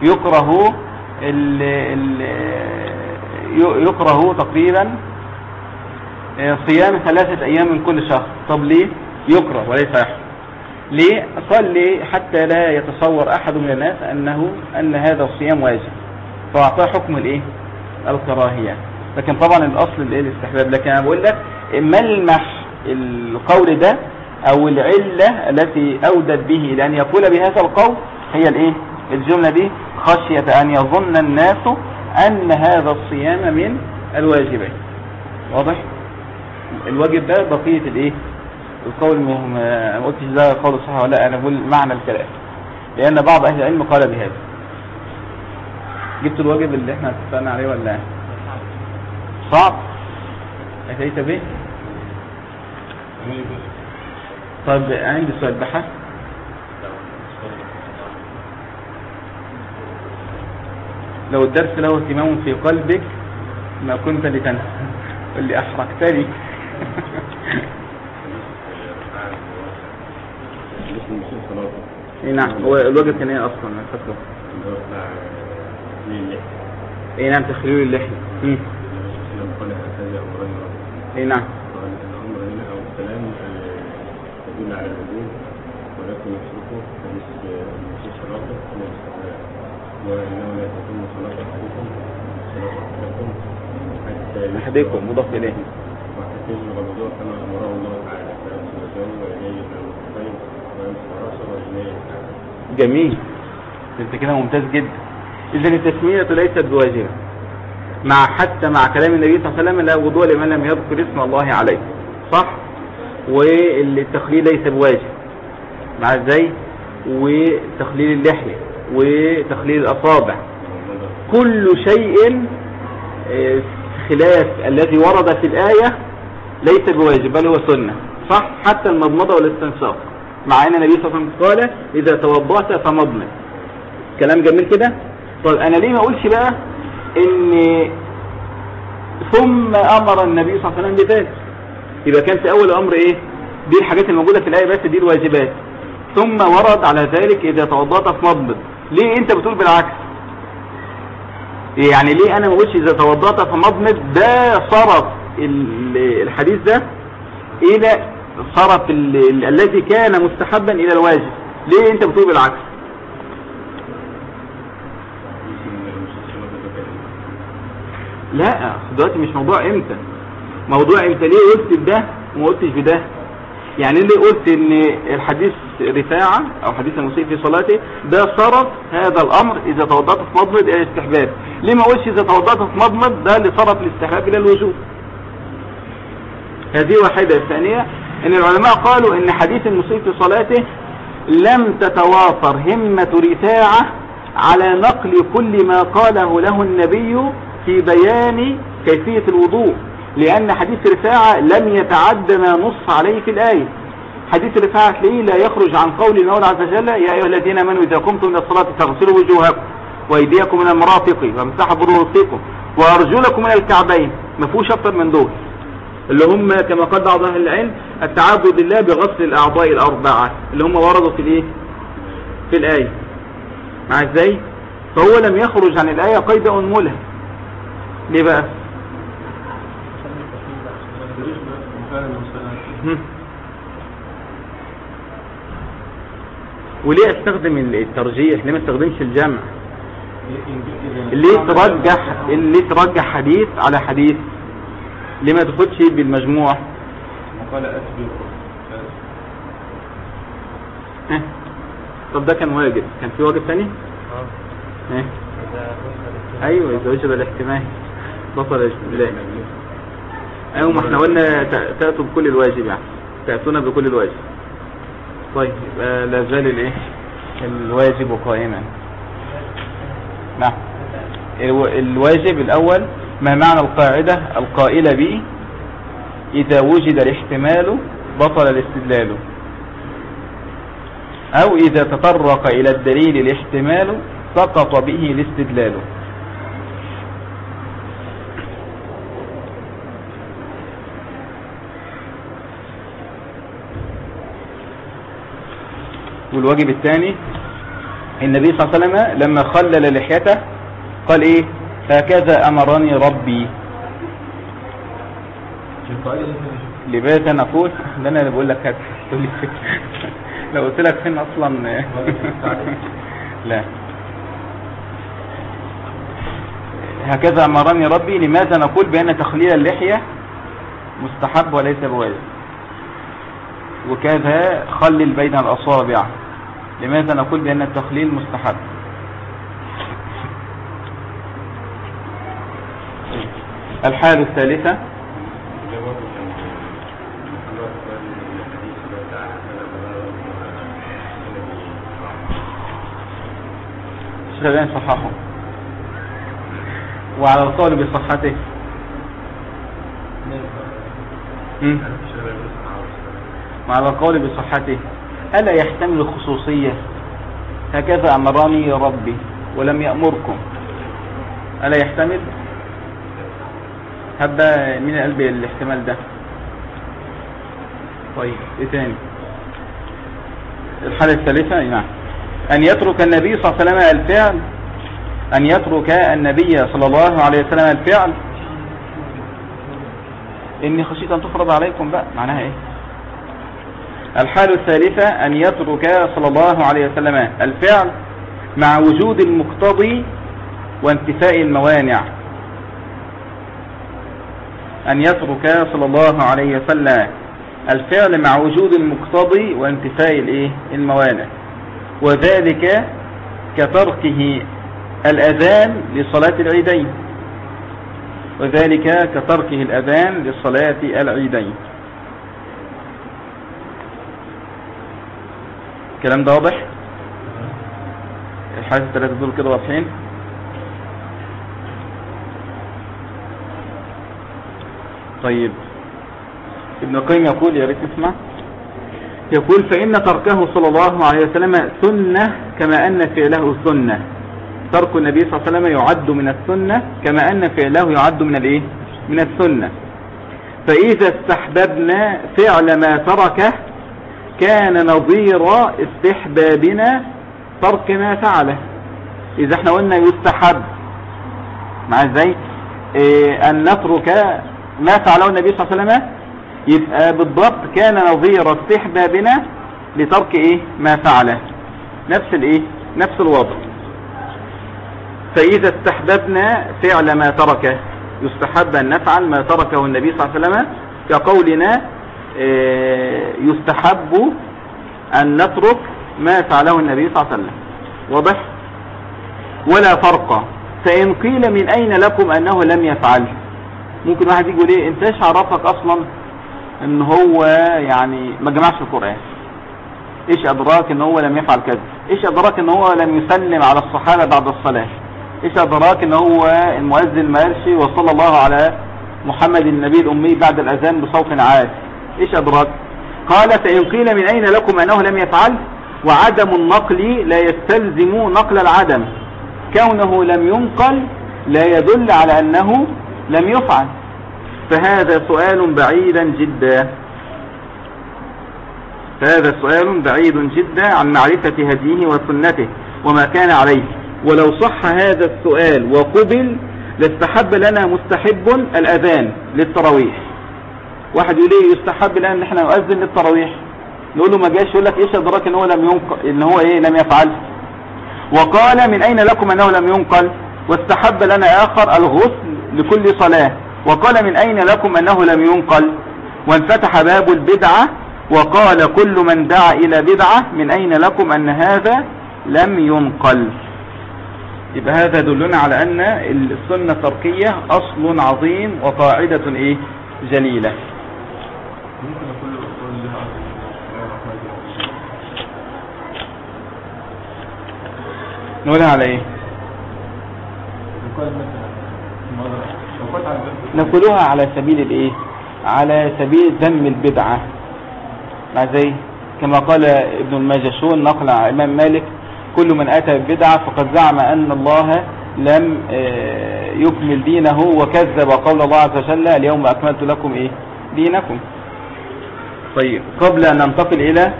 S1: يكره ال ال يكره تقريبا صيام ثلاثة أيام من كل شهر. طب ليه؟ يكره وليس يحصل ليه؟ قال لي حتى لا يتصور أحد من الناس أنه أن هذا الصيام واجب. فأعطاه حكم الإيه؟ الكراهية. لكن طبعا الأصل الايه الاستحباب لكن أنا بقول لك ملمح القول ده أو العلة التي أودت به لأن يقول بهذا القول هي الإيه؟ الجملة دي خشية أن يظن الناس أن هذا الصيام من الواجبات واضح؟ الواجب ده بقية الإيه؟ القول ما قلتش ده قول صح ولا لأ أنا بقول معنى الكلام. لأن بعض أهل العلم قال بهذا. جبت الواجب اللي إحنا اتفقنا عليه ولا صعب أتيت به؟ طيب عندي سؤال بحث. لو الدرس له اهتمام في قلبك ما كنت لتنسى اللي أحرقتني اي نعم. هو الوجه كان إيه أصلا؟ فاكره. اي نعم تخليل اللحية. اي نعم.
S3: يدل على الوجود ولكن يتركه حتى
S1: أحدكم مضاف إليه.
S3: وحتى أمره الله تعالى
S1: جميل. أنت كده ممتاز جدا. اذا التسمية ليست بواجبة. مع حتى مع كلام النبي صلى الله عليه وسلم لا وضوء لمن لم يذكر اسم الله عليه. صح؟ والتخليل ليس بواجب. مع إزاي؟ وتخليل اللحية وتخليل الأصابع. كل شيء آه، خلاف الذي ورد في الآية ليس بواجب بل هو سنة. صح؟ حتى المضمضة والاستنشاق. مع أن النبي صلى الله عليه وسلم قال إذا توضأت فمضمض. كلام جميل كده؟ طيب أنا ليه ما أقولش بقى ان ثم أمر النبي صلى الله عليه وسلم بذلك. يبقى كان في أول الأمر إيه؟ دي الحاجات الموجودة في الآية بس دي الواجبات. ثم ورد على ذلك إذا توضأت فمضمض ليه أنت بتقول بالعكس؟ يعني ليه أنا ما اقولش إذا توضأت فمضمض ده صرف ال- الحديث ده إلى صرف ال- ال- الذي كان مستحبا إلى الواجب. ليه أنت بتقول بالعكس؟ لا دلوقتي مش موضوع إمتى؟ موضوع إمتى؟ ليه قلت بده وما قلتش بده؟ يعني ليه قلت إن الحديث رفاعة أو حديث المسيء في صلاته؟ ده صرف هذا الأمر إذا توضأت في مضمض إلى الاستحباب. ليه ما قلتش إذا توضأت في مضمض ده اللي صرف الاستحباب إلى الوجوب؟ هذه واحدة. الثانية إن العلماء قالوا إن حديث المسيء في صلاته لم تتوافر همة رفاعة على نقل كل ما قاله له النبي في بيان كيفية الوضوء لأن حديث رفاعة لم يتعد ما نص عليه في الآية. حديث رفاعة تلاقيه لا يخرج عن قول المولى عز وجل يا أيها الذين آمنوا إذا قمتم إلى الصلاة فاغسلوا وجوهكم وأيديكم من المرافق وامسحوا برؤوسكم وأرجلكم من الكعبين. ما فيهوش أكتر من دول. اللي هم كما قال بعض أهل العلم التعبد لله بغسل الأعضاء الأربعة اللي هم وردوا في الإيه؟ في الآية. مع إزاي؟ فهو لم يخرج عن الآية قيد أنملة ليه بقى. وليه استخدم الترجيح؟ ليه ما استخدمش الجمع؟ ليه ترجح ليه ترجح حديث على حديث؟ ليه ما تاخدش بالمجموع؟
S3: وقال
S1: ها؟ طب ده كان واجب. كان في واجب تاني؟ ها؟ أيوه اذا وجب الاحتمال بطل الاستدلال أيوه ما إحنا قلنا تأتوا بكل الواجب يعني. تأتون بكل الواجب. طيب يبقى لا زال الإيه؟ الواجب قائما. نعم. الو- الواجب الأول ما معنى القاعدة؟ القائلة به إذا وجد الاحتمال بطل الاستدلال. أو إذا تطرق إلى الدليل الاحتمال سقط به الاستدلال. والواجب الثاني النبي صلى الله عليه وسلم لما خلل لحيته قال إيه؟ هكذا أمرني ربي. لماذا نقول ده أنا اللي بقول لك هات. لو قلت لك فين أصلا؟ لا. هكذا أمرني ربي. لماذا نقول بأن تخليل اللحية مستحب وليس بواجب؟ وكذا خلل بين الأصابع. لماذا نقول بأن التخليل مستحب؟ الحالة الثالثة. شغلين صححه. وعلى القول بصحته. مع القول بصحته ألا يحتمل الخصوصية؟ هكذا أمرني ربي ولم يأمركم. ألا يحتمل؟ هبا من قلب الاحتمال ده. طيب إيه تاني؟ الحالة الثالثة نعم. أن يترك النبي صلى الله عليه وسلم الفعل. أن يترك النبي صلى الله عليه وسلم الفعل. إني خشيت أن تفرض عليكم بقى. معناها إيه؟ الحالة الثالثة أن يترك صلى الله عليه وسلم الفعل مع وجود المقتضي وانتفاء الموانع. أن يترك صلى الله عليه وسلم الفعل مع وجود المقتضي وانتفاء الموانع. وذلك كتركه الأذان لصلاة العيدين. وذلك كتركه الأذان لصلاة العيدين. الكلام ده واضح؟ الحاجة الثلاثة دول كده واضحين؟ طيب. ابن القيم يقول يا ريت نسمع يقول فإن تركه صلى الله عليه وسلم سنة كما أن فعله سنة. ترك النبي صلى الله عليه وسلم يعد من السنة كما أن فعله يعد من الإيه؟ من السنة. فإذا استحببنا فعل ما تركه كان نظير استحبابنا ترك ما فعله. إذا إحنا قلنا يستحب مع إزاي؟ إيه أن نترك ما فعله النبي صلى الله عليه وسلم يبقى بالضبط كان نظير استحبابنا لترك إيه؟ ما فعله. نفس الإيه؟ نفس الوضع. فإذا استحببنا فعل ما تركه يستحب أن نفعل ما تركه النبي صلى الله عليه وسلم كقولنا يستحب أن نترك ما فعله النبي صلى الله عليه وسلم. واضح؟ ولا فرق. فإن قيل من أين لكم أنه لم يفعل؟ ممكن واحد يقول أنت إيش عرفك أصلا إن هو يعني ما جمعش القرآن؟ إيش أدراك إن هو لم يفعل كذا؟ إيش أدراك إن هو لم يسلم على الصحابة بعد الصلاة؟ إيش أدراك إن هو المؤذن ما قالش وصلى الله على محمد النبي الأمي بعد الأذان بصوت عال إيش أدراك؟ قال فإن قيل من أين لكم أنه لم يفعل؟ وعدم النقل لا يستلزم نقل العدم. كونه لم ينقل لا يدل على أنه لم يفعل. فهذا سؤال بعيدا جدا. فهذا سؤال بعيد جدا عن معرفة هديه وسنته وما كان عليه. ولو صح هذا السؤال وقبل لاستحب لنا مستحب الأذان للتراويح. واحد يقول إيه يستحب لنا ان إحنا نؤذن للتراويح. نقول له ما جاش يقول لك إيش أدراك ان هو لم ينقل إن هو إيه لم يفعل. وقال من أين لكم أنه لم ينقل؟ واستحب لنا آخر الغسل لكل صلاة. وقال من أين لكم أنه لم ينقل؟ وانفتح باب البدعة وقال كل من دعا إلى بدعة من أين لكم أن هذا لم ينقل؟ يبقى هذا يدلنا على أن السنة التركية أصل عظيم وقاعدة إيه؟ جليلة
S2: ممكن أقول له أقول لها الرحمن الرحيم
S1: نقولها على
S2: إيه؟
S1: نقولها على سبيل الإيه؟ على سبيل ذم البدعة. مع زي كما قال ابن الماجشون نقل عن امام مالك كل من أتى ببدعة فقد زعم أن الله لم آه، يكمل دينه وكذب قول الله عز وجل اليوم أكملت لكم إيه؟ دينكم. طيب قبل أن ننتقل إلى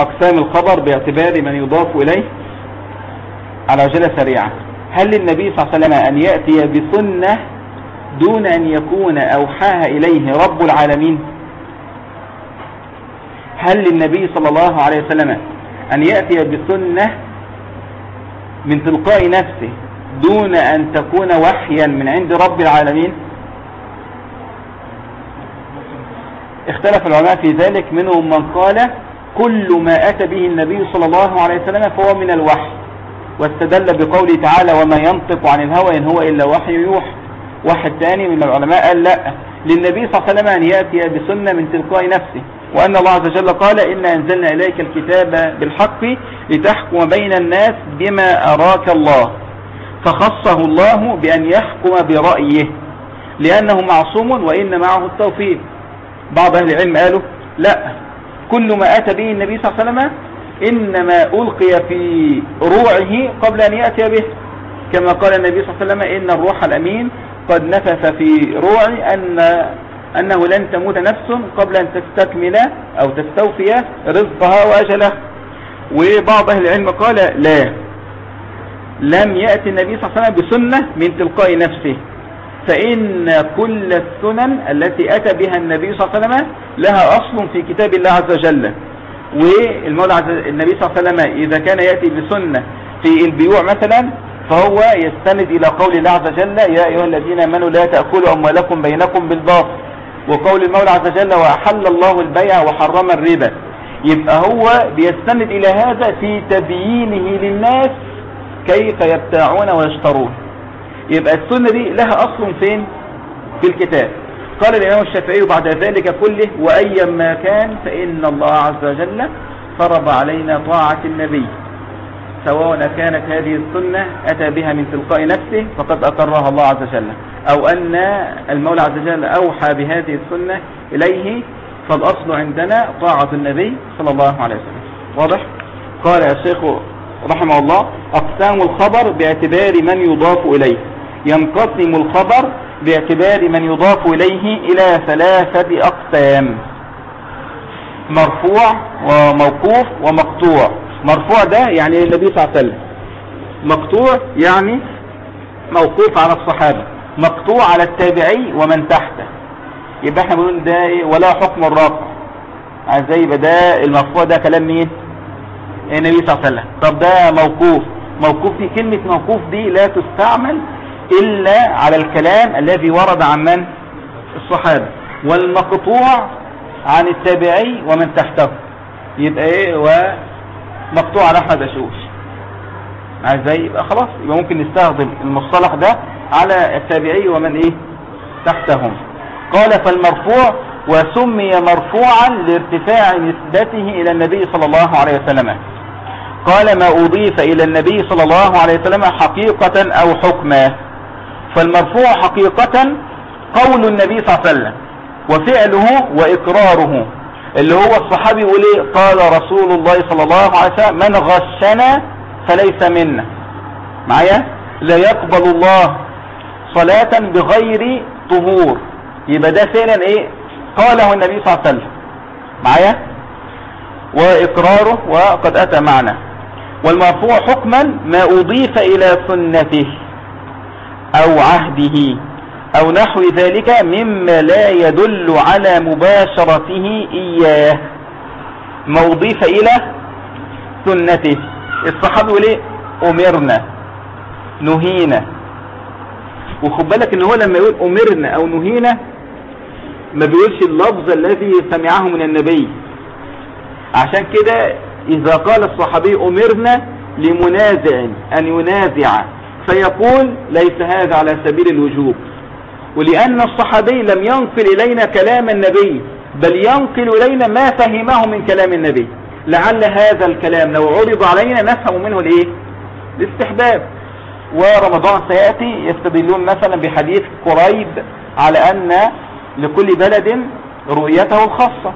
S1: أقسام الخبر باعتبار من يضاف إليه على عجلة سريعة. هل للنبي صلى الله عليه وسلم أن يأتي بسنة دون أن يكون أوحاها إليه رب العالمين؟ هل للنبي صلى الله عليه وسلم أن يأتي بسنة من تلقاء نفسه دون أن تكون وحيا من عند رب العالمين؟ اختلف العلماء في ذلك منهم من قال كل ما أتى به النبي صلى الله عليه وسلم فهو من الوحي. واستدل بقوله تعالى وما ينطق عن الهوى إن هو إلا وحي يوحى واحد تاني من العلماء قال لا للنبي صلى الله عليه وسلم أن يأتي بسنة من تلقاء نفسه. وأن الله عز وجل قال إنا أنزلنا إليك الكتاب بالحق لتحكم بين الناس بما أراك الله. فخصه الله بأن يحكم برأيه لأنه معصوم وإن معه التوفيق. بعض أهل العلم قالوا لا كل ما أتى به النبي صلى الله عليه وسلم إنما ألقي في روعه قبل أن يأتي به. كما قال النبي صلى الله عليه وسلم إن الروح الأمين قد نفث في روعي أن أنه لن تموت نفس قبل أن تستكمل أو تستوفي رزقها وأجله. وبعض أهل العلم قال لا. لم يأتي النبي صلى الله عليه وسلم بسنة من تلقاء نفسه. فإن كل السنن التي أتى بها النبي صلى الله عليه وسلم لها أصل في كتاب الله عز وجل. والمولى النبي صلى الله عليه وسلم إذا كان يأتي بسنة في البيوع مثلا فهو يستند إلى قول الله عز وجل يا أيها الذين آمنوا لا تأكلوا أموالكم بينكم بالباطل. وقول المولى عز وجل وأحل الله البيع وحرم الربا. يبقى هو بيستند إلى هذا في تبيينه للناس كيف يبتاعون ويشترون. يبقى السنة دي لها أصل فين؟ في الكتاب. قال الإمام الشافعي بعد ذلك كله وأيا ما كان فإن الله عز وجل فرض علينا طاعة النبي. سواء كانت هذه السنة أتى بها من تلقاء نفسه فقد أقرها الله عز وجل. أو أن المولى عز وجل أوحى بهذه السنة إليه فالأصل عندنا طاعة النبي صلى الله عليه وسلم. واضح؟ قال الشيخ رحمه الله أقسام الخبر باعتبار من يضاف إليه. ينقسم الخبر باعتبار من يضاف إليه إلى ثلاثة أقسام. مرفوع وموقوف ومقطوع. مرفوع ده يعني النبي صلى الله عليه وسلم. مقطوع يعني موقوف على الصحابة. مقطوع على التابعي ومن تحته. يبقى إحنا بنقول ده إيه؟ ولا حكم الرفع زي يبقى ده المرفوع ده كلام مين؟ النبي صلى الله عليه وسلم. طب ده موقوف. موقوف دي كلمة موقوف دي لا تستعمل إلا على الكلام الذي ورد عن من؟ الصحابة. والمقطوع عن التابعي ومن تحته. يبقى إيه؟ ومقطوع على أحمد أشوش. إزاي يبقى خلاص يبقى ممكن نستخدم المصطلح ده على التابعي ومن إيه؟ تحتهم. قال فالمرفوع وسمي مرفوعا لارتفاع نسبته إلى النبي صلى الله عليه وسلم. قال ما أضيف إلى النبي صلى الله عليه وسلم حقيقة أو حكما. فالمرفوع حقيقة قول النبي صلى الله عليه وسلم وفعله وإقراره اللي هو الصحابي يقول إيه؟ قال رسول الله صلى الله عليه وسلم من غشنا فليس منا. معايا؟ لا يقبل الله صلاة بغير طهور. يبقى ده فعلا إيه؟ قاله النبي صلى الله عليه وسلم. معايا؟ وإقراره وقد أتى معنا. والمرفوع حكما ما أضيف إلى سنته. أو عهده أو نحو ذلك مما لا يدل على مباشرته إياه. ما اضيف إلى سنته. الصحابي يقول إيه؟ أمرنا. نهينا. وخد بالك إن هو لما يقول أمرنا أو نهينا ما بيقولش اللفظ الذي سمعه من النبي. عشان كده إذا قال الصحابي أمرنا لمنازع أن ينازع. فيقول ليس هذا على سبيل الوجوب. ولأن الصحابي لم ينقل إلينا كلام النبي بل ينقل إلينا ما فهمه من كلام النبي. لعل هذا الكلام لو عرض علينا نفهم منه الإيه؟ الاستحباب. ورمضان سيأتي يستدلون مثلا بحديث قريب على أن لكل بلد رؤيته الخاصة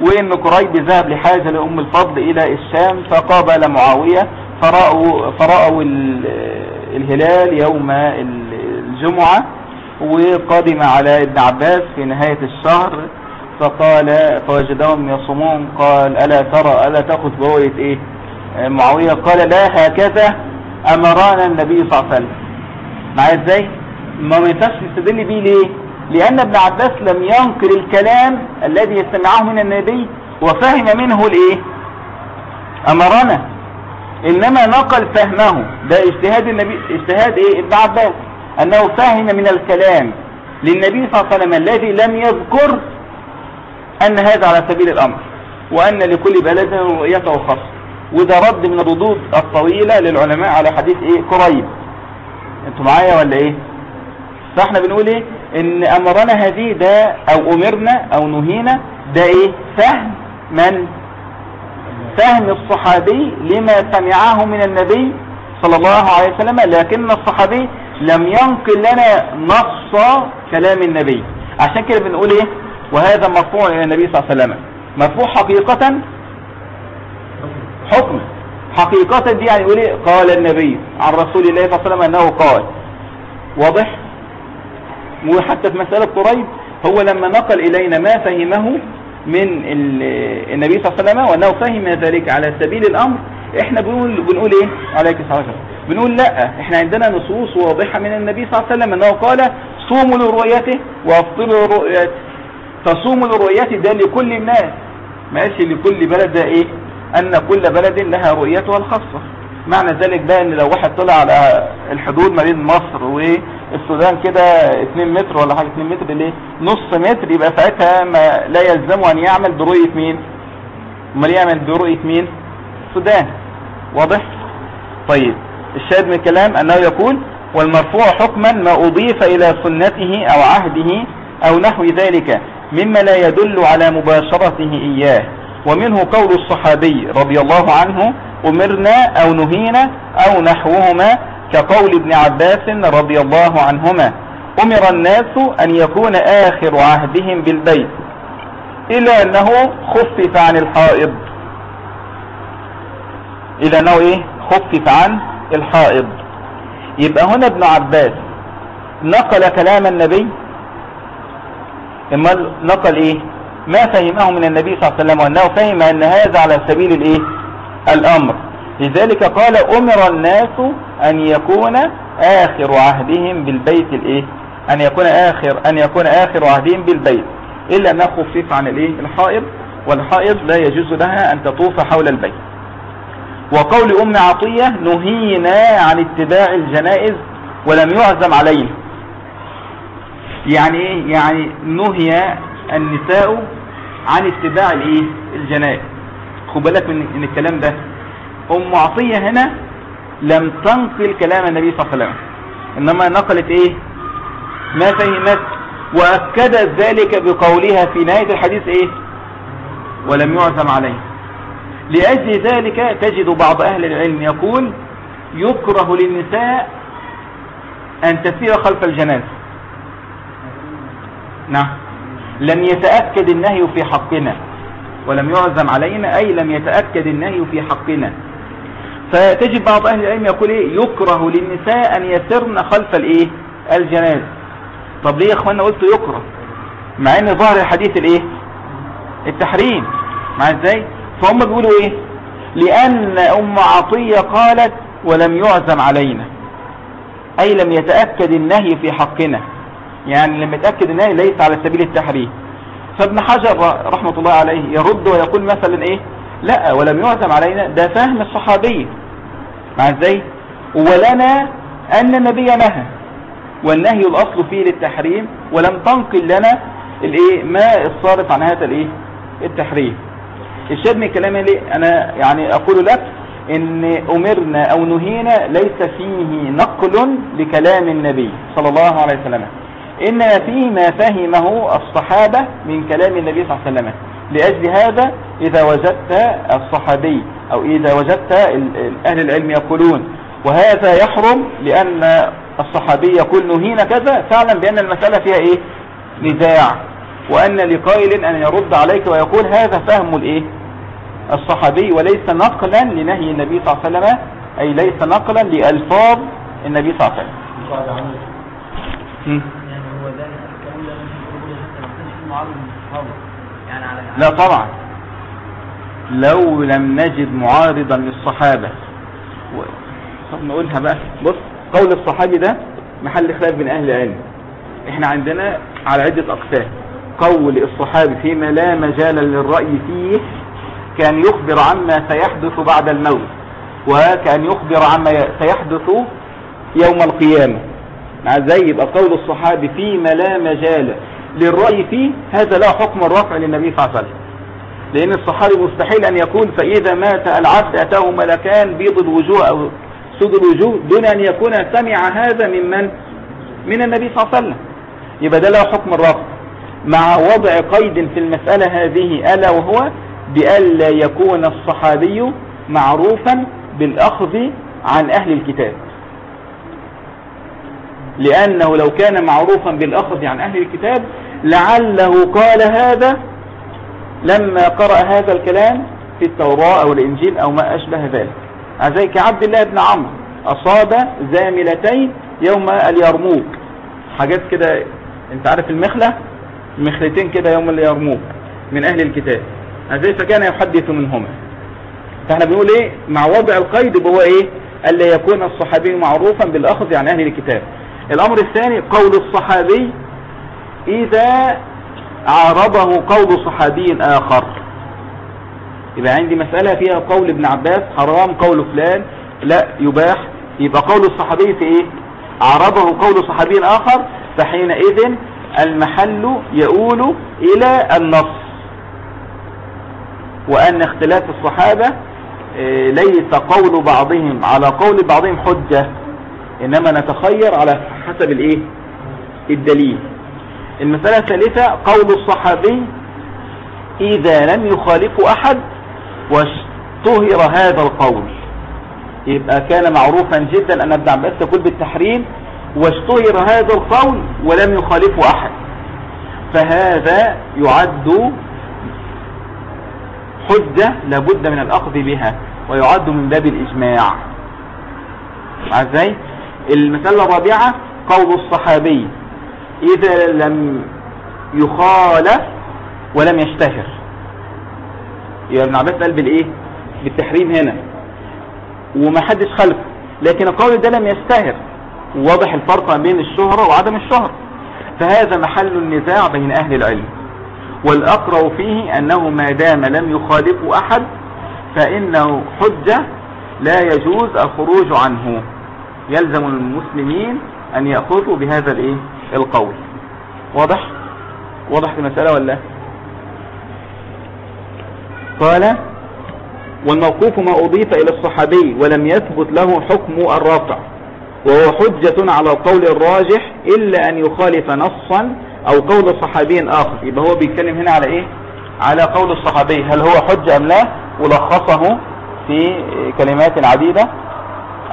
S1: وإن قريب ذهب لحاجة لأم الفضل إلى الشام فقابل معاوية فرأوا, فرأوا الهلال يوم الجمعة وقدم على ابن عباس في نهاية الشهر فقال فوجدهم يصومون قال ألا ترى ألا تأخذ برؤية إيه؟ معاوية قال لا هكذا أمرانا النبي صلى الله عليه وسلم. معايا إزاي؟ ما ينفعش نستدل بيه ليه؟ لأن ابن عباس لم ينقل الكلام الذي يستمعه من النبي وفهم منه الإيه؟ أمرنا. إنما نقل فهمه. ده اجتهاد النبي اجتهاد إيه؟ ابن عباس. أنه فهم من الكلام للنبي صلى الله عليه وسلم الذي لم يذكر أن هذا على سبيل الأمر وأن لكل بلد رؤيته خاصة. وده رد من الردود الطويلة للعلماء على حديث إيه؟ قريب. أنتوا معايا ولا إيه؟ فإحنا بنقول إيه؟ إن أمرنا هذه ده أو أمرنا أو نهينا ده إيه؟ فهم من فهم الصحابي لما سمعه من النبي صلى الله عليه وسلم لكن الصحابي لم ينقل لنا نص كلام النبي. عشان كده بنقول إيه؟ وهذا مرفوع إلى النبي صلى الله عليه وسلم. مرفوع حقيقة؟ حكم. حقيقة دي يعني يقول إيه؟ قال النبي عن رسول الله صلى الله عليه وسلم أنه قال. واضح؟ وحتى في مسألة قريب هو لما نقل إلينا ما فهمه من ال- النبي صلى الله عليه وسلم وأنه فهم ذلك على سبيل الأمر. إحنا بنقول بنقول إيه؟ عليك الصلاه بنقول لا إحنا عندنا نصوص واضحة من النبي صلى الله عليه وسلم أنه قال صوموا لرؤيته وأفطروا لرؤيته. فصوموا لرؤيته ده لكل الناس. ما قالش لكل بلد إيه؟ أن كل بلد لها رؤيتها الخاصة. معنى ذلك بقى إن لو واحد طلع على الحدود ما بين مصر والسودان كده 2 متر ولا حاجة 2 متر ليه؟ نص متر يبقى ساعتها ما لا يلزمه أن يعمل برؤيه مين أمال يعمل برؤيه مين السودان. واضح؟ طيب الشاهد من الكلام أنه يقول والمرفوع حكما ما أضيف إلى سنته أو عهده أو نحو ذلك مما لا يدل على مباشرته إياه. ومنه قول الصحابي رضي الله عنه أمرنا أو نهينا أو نحوهما كقول ابن عباس رضي الله عنهما أمر الناس أن يكون آخر عهدهم بالبيت إلى أنه خفف عن الحائض. إلى أنه إيه؟ خفف عن الحائض. يبقى هنا ابن عباس نقل كلام النبي. إما نقل إيه؟ ما فهمه من النبي صلى الله عليه وسلم وأنه فهم أن هذا على سبيل الإيه؟ الأمر. لذلك قال أمر الناس أن يكون آخر عهدهم بالبيت الإيه؟ أن يكون اخر أن يكون آخر عهدهم بالبيت. إلا انه خفف عن الإيه؟ الحائض. والحائض لا يجوز لها أن تطوف حول البيت. وقول أم عطية نهينا عن اتباع الجنائز ولم يعزم علينا. يعني إيه؟ يعني نهي النساء عن اتباع الإيه؟ الجنائز. خد بالك من الكلام ده. أم عطية هنا لم تنقل كلام النبي صلى الله عليه وسلم. إنما نقلت إيه؟ ما فهمت وأكدت ذلك بقولها في نهاية الحديث إيه؟ ولم يعزم عليه. لأجل ذلك تجد بعض أهل العلم يقول يكره للنساء أن تسير خلف الجنازة. نعم. لم يتأكد النهي في حقنا. ولم يعزم علينا أي لم يتأكد النهي في حقنا. فتجد بعض أهل العلم يقول إيه؟ يكره للنساء أن يسرن خلف الإيه؟ الجنازة. طب ليه يا اخوانا قلت يكره؟ مع إن ظاهر الحديث الإيه؟ التحريم. مع إزاي؟ فهم بيقولوا إيه؟ لأن أم عطية قالت ولم يعزم علينا. أي لم يتأكد النهي في حقنا. يعني لم يتأكد النهي ليس على سبيل التحريم. فابن حجر رحمة الله عليه يرد ويقول مثلا إيه؟ لا ولم يعزم علينا. ده فهم الصحابي. مع إزاي ولنا أن النبي نهى والنهي الأصل فيه للتحريم ولم تنقل لنا الإيه ما الصارف عن هذا الإيه التحريم. الشاهد من كلامي ليه أنا يعني أقول لك إن أمرنا أو نهينا ليس فيه نقل لكلام النبي صلى الله عليه وسلم إنما فيه ما فهمه الصحابة من كلام النبي صلى الله عليه وسلم. لأجل هذا إذا وجدت الصحابي أو إذا وجدت أهل العلم يقولون وهذا يحرم لأن الصحابي يقول نهينا كذا فاعلم بأن المسألة فيها إيه؟ نزاع وأن لقائل أن يرد عليك ويقول هذا فهم الإيه؟ الصحابي وليس نقلا لنهي النبي صلى الله عليه وسلم أي ليس نقلا لألفاظ النبي صلى الله عليه وسلم.
S4: يعني هو ده الكلام ده مش موجود حتى ما كانش في معارض من الصحابة.
S1: لا طبعا. لو لم نجد معارضا للصحابة. و... طب نقولها بقى. بص قول الصحابي ده محل خلاف بين أهل العلم. إحنا عندنا على عدة أقسام. قول الصحابي فيما لا مجال للرأي فيه كان يخبر عما سيحدث بعد الموت وكان يخبر عما سيحدث يوم القيامة. مع إزاي يبقى قول الصحابي فيما لا مجال للرأي فيه هذا لا حكم الرفع للنبي صلى الله عليه وسلم. لأن الصحابي مستحيل أن يكون فإذا مات العبد أتاه ملكان بيض الوجوه أو سود الوجوه دون أن يكون سمع هذا ممن؟ من النبي صلى الله عليه وسلم. يبقى ده له حكم الرفع. مع وضع قيد في المسألة هذه ألا وهو بألا يكون الصحابي معروفا بالأخذ عن أهل الكتاب. لأنه لو كان معروفا بالأخذ عن أهل الكتاب لعله قال هذا لما قرأ هذا الكلام في التوراة أو الإنجيل أو ما أشبه ذلك. زي كعبد الله بن عمرو أصاب زاملتين يوم اليرموك. حاجات كده أنت عارف المخلة؟ مخلتين كده يوم اليرموك من أهل الكتاب. زي فكان يحدث منهما. فإحنا بنقول إيه؟ مع وضع القيد هو إيه؟ ألا يكون الصحابي معروفا بالأخذ عن أهل الكتاب. الأمر الثاني قول الصحابي إذا عارضه قول صحابي آخر. يبقى عندي مسألة فيها قول ابن عباس حرام قول فلان لا يباح. يبقى قول الصحابي في إيه؟ عرضه قول صحابي آخر فحينئذ المحل يؤول إلى النص. وأن اختلاف الصحابة آه، ليس قول بعضهم. على قول بعضهم حجة. إنما نتخير على حسب الإيه؟ الدليل. المسألة الثالثة قول الصحابي إذا لم يخالف أحد واشتهر هذا القول. يبقى كان معروفا جدا أن ابن عباس يقول بالتحريم واشتهر هذا القول ولم يخالفه أحد. فهذا يعد حجة لابد من الأخذ بها ويعد من باب الإجماع. إزاي المسألة الرابعة قول الصحابي إذا لم يخالف ولم يشتهر. يبقى ابن عباس قال بالإيه؟ بالتحريم هنا. وما حدش خلفه لكن القول ده لم يشتهر واضح الفرق بين الشهرة وعدم الشهرة فهذا محل النزاع بين أهل العلم. والأقرأ فيه أنه ما دام لم يخالف أحد فإنه حجة لا يجوز الخروج عنه. يلزم المسلمين أن يأخذوا بهذا الإيه؟ القول. واضح؟ واضح في المسألة ولا قال والموقوف ما أضيف إلى الصحابي ولم يثبت له حكم الرفع وهو حجة على القول الراجح إلا أن يخالف نصا أو قول صحابي آخر. يبقى هو بيتكلم هنا على إيه؟ على قول الصحابي. هل هو حجة أم لا؟ ولخصه في كلمات عديدة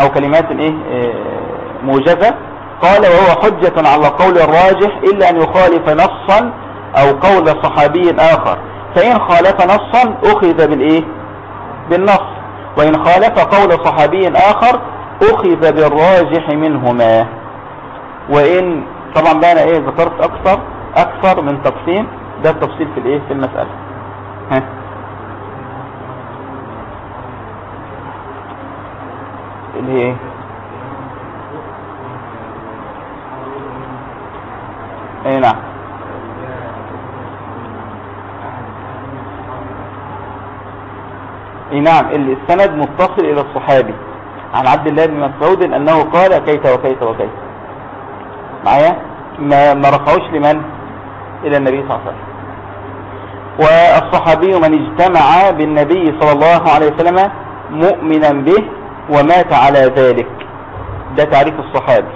S1: أو كلمات إيه؟ موجزة. قال وهو حجة على القول الراجح إلا أن يخالف نصا أو قول صحابي آخر. فإن خالف نصا أخذ بالإيه؟ بالنص. وإن خالف قول صحابي آخر أخذ بالراجح منهما. وإن طبعا بقى أنا إيه ذكرت أكثر أكثر من تقسيم ده التفصيل في الإيه؟ في المسألة. ها؟ اللي هي إيه؟ اي نعم. اي نعم. السند متصل إلى الصحابي عن عبد الله بن مسعود أنه قال كيت وكيت وكيت معايا؟ ما, ما رفعوش لمن؟ إلى النبي صلى الله عليه وسلم. والصحابي من اجتمع بالنبي صلى الله عليه وسلم مؤمنا به ومات على ذلك. ده تعريف الصحابي.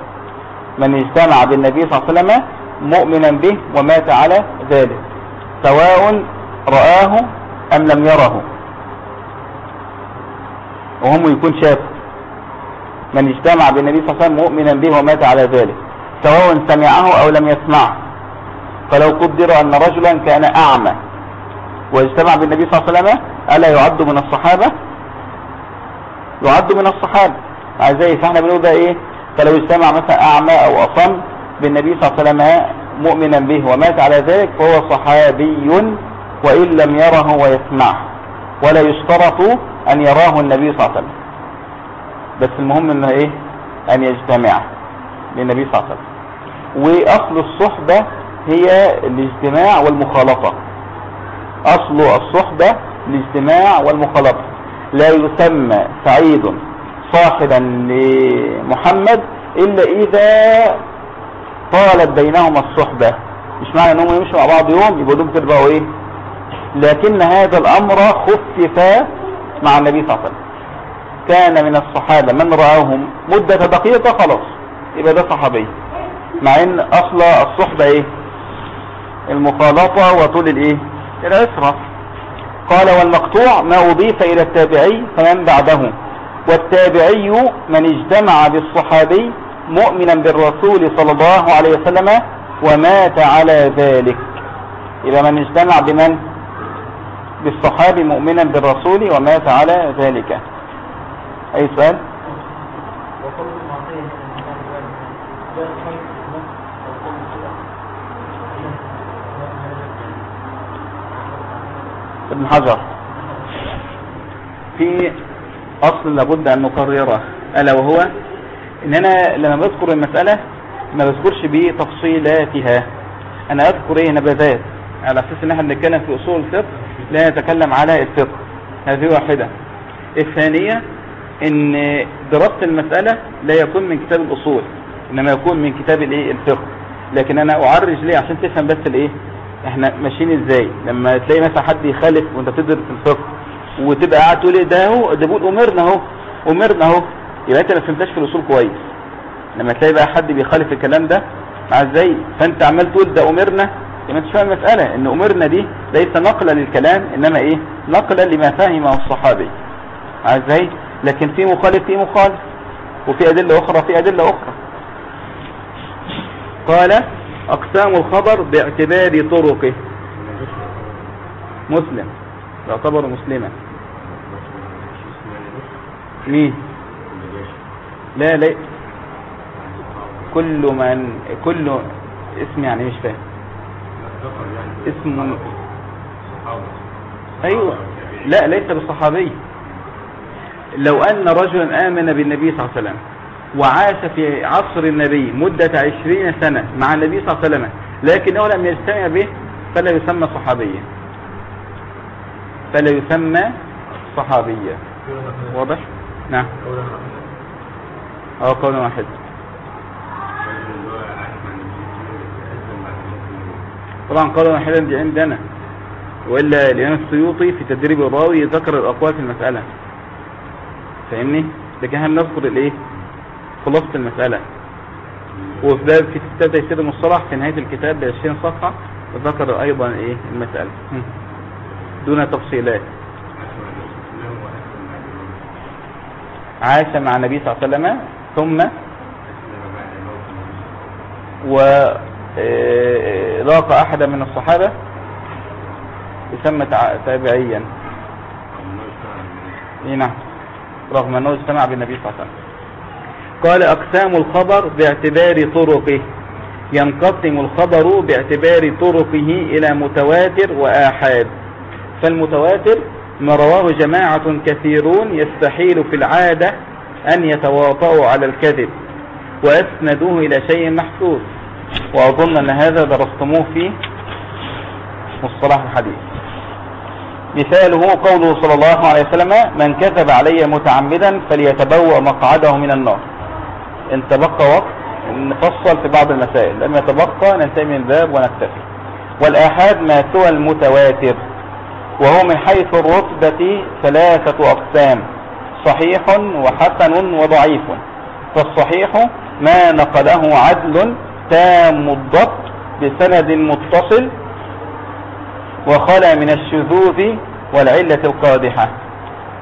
S1: من اجتمع بالنبي صلى الله عليه وسلم مؤمنا به ومات على ذلك سواء رآه أم لم يره. وهم يكون شاف من اجتمع بالنبي صلى الله عليه وسلم مؤمنا به ومات على ذلك سواء سمعه أو لم يسمعه. فلو قدر أن رجلا كان أعمى واجتمع بالنبي صلى الله عليه وسلم ألا يعد من الصحابة؟ يعد من الصحابة. زي فاحنا بنقول بقى إيه؟ فلو اجتمع مثلا أعمى أو أصم بالنبي صلى الله عليه وسلم مؤمنا به ومات على ذلك فهو صحابي وإن لم يره ويسمعه. ولا يشترط أن يراه النبي صلى الله عليه وسلم. بس المهم إنه إيه؟ أن يجتمع للنبي صلى الله عليه وسلم. وأصل الصحبة هي الاجتماع والمخالطة. أصل الصحبة الاجتماع والمخالطة. لا يسمى سعيد صاحبا لمحمد إلا إذا طالت بينهما الصحبة. مش معنى انهم يمشوا مع بعض يوم يبقوا دول كده بقوا إيه؟ لكن هذا الأمر خفف مع النبي صلى الله عليه وسلم. كان من الصحابة من رآهم مدة دقيقة خلاص. يبقى ده صحابي. مع إن أصل الصحبة إيه؟ المخالطة وطول الإيه؟ العسرة قال والمقطوع ما أضيف إلى التابعي فمن بعده. والتابعي من اجتمع بالصحابي مؤمنا بالرسول صلى الله عليه وسلم ومات على ذلك. يبقى من اجتمع بمن؟ بالصحابي مؤمنا بالرسول ومات على ذلك. أي سؤال؟ ابن حجر. في أصل لابد أن نقرره. ألا وهو؟ ان أنا لما بذكر المسألة ما بذكرش بتفصيلاتها. أنا أذكر إيه؟ نبذات. على أساس إن إحنا بنتكلم في أصول الفقه لا نتكلم على الفقه. هذه واحدة. الثانية إن دراسة المسألة لا يكون من كتاب الأصول إنما يكون من كتاب الإيه؟ الفقه. لكن أنا أعرج ليه؟ عشان تفهم بس الإيه؟ إحنا ماشيين إزاي؟ لما تلاقي مثلا حد يخالف وأنت بتدرس الفقه وتبقى قاعد تقول إيه؟ ده اهو ده بيقول أمرنا أهو أمرنا أهو. يبقى انت ما فهمتش في الأصول كويس. لما تلاقي بقى حد بيخالف الكلام ده مع إزاي؟ فانت عمال تقول ده أمرنا. يبقى انت فاهم المسألة إن أمرنا دي ليس نقلا للكلام إنما إيه؟ نقلا لما فهمه الصحابي. مع إزاي؟ لكن في مخالف في مخالف. وفي أدلة أخرى في أدلة أخرى. قال أقسام الخبر باعتبار طرقه. مسلم. يعتبر مسلما. مين؟ لا لا. كل من كل اسم يعني مش فاهم. اسم أيوه. لا ليس بالصحابي. لو أن رجلا آمن بالنبي صلى الله عليه وسلم وعاش في عصر النبي مدة عشرين سنة مع النبي صلى الله عليه وسلم لكنه لم يجتمع به فلا يسمى صحابيا. فلا يسمى صحابيا. واضح؟ نعم. آه قول واحد. طبعا قول واحدا دي عندنا. وإلا الإمام السيوطي في تدريب الراوي ذكر الأقوال في المسألة. فاهمني؟ لكن إحنا بنذكر الإيه؟ خلاصة المسألة. وفي باب في كتاب تيسير المصطلح في نهاية الكتاب ب 20 صفحة ذكر أيضا إيه؟ المسألة. دون تفصيلات. عاش مع النبي صلى الله عليه وسلم. ثم ولاقى أحدا من الصحابة يسمى تابعيا. نعم. رغم أنه اجتمع بالنبي صلى الله عليه وسلم. قال أقسام الخبر باعتبار طرقه. ينقسم الخبر باعتبار طرقه إلى متواتر وآحاد. فالمتواتر ما رواه جماعة كثيرون يستحيل في العادة أن يتواطؤوا على الكذب وأسندوه إلى شيء محسوس. وأظن أن هذا درستموه في مصطلح الحديث. مثاله قوله صلى الله عليه وسلم من كذب علي متعمدا فليتبوأ مقعده من النار. ان تبقى وقت نفصل في بعض المسائل. لما يتبقى ننتهي من الباب ونكتفي. والآحاد ما سوى المتواتر وهو من حيث الرتبة ثلاثة أقسام. صحيح وحسن وضعيف. فالصحيح ما نقله عدل تام الضبط بسند متصل وخلى من الشذوذ والعلة القادحة.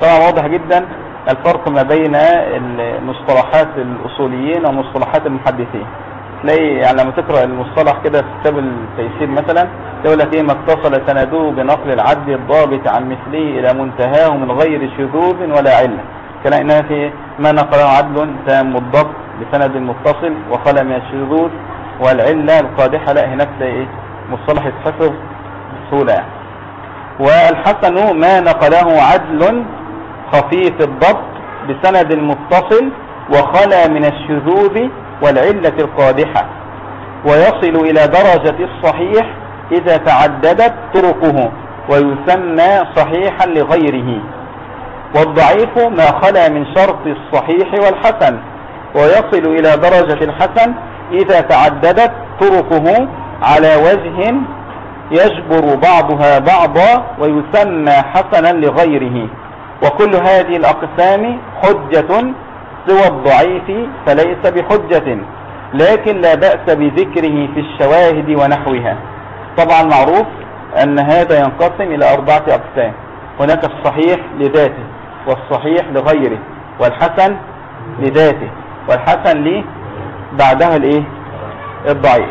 S1: طبعا واضح جدا الفرق ما بين المصطلحات الأصوليين ومصطلحات المحدثين. تلاقي يعني لما تقرأ المصطلح كده في كتاب التيسير مثلا يقول لك إيه؟ ما اتصل سنده بنقل العدل الضابط عن مثله إلى منتهاه من غير شذوذ ولا علة. كلا إنها في ما نقله عدل تام الضبط بسند متصل وخلى من الشذوذ والعلة القادحة. لا هناك تلاقي إيه؟ مصطلح يتحفظ بسهولة يعني. والحسن ما نقله عدل خفيف الضبط بسند متصل وخلى من الشذوذ والعلة القادحة ويصل إلى درجة الصحيح إذا تعددت طرقه ويسمى صحيحا لغيره. والضعيف ما خلا من شرط الصحيح والحسن ويصل إلى درجة الحسن إذا تعددت طرقه على وجه يجبر بعضها بعضا ويسمى حسنا لغيره. وكل هذه الأقسام حجة سوى الضعيف فليس بحجة لكن لا بأس بذكره في الشواهد ونحوها. طبعا معروف أن هذا ينقسم إلى أربعة أقسام. هناك الصحيح لذاته والصحيح لغيره والحسن لذاته والحسن بعدها الإيه؟ الضعيف.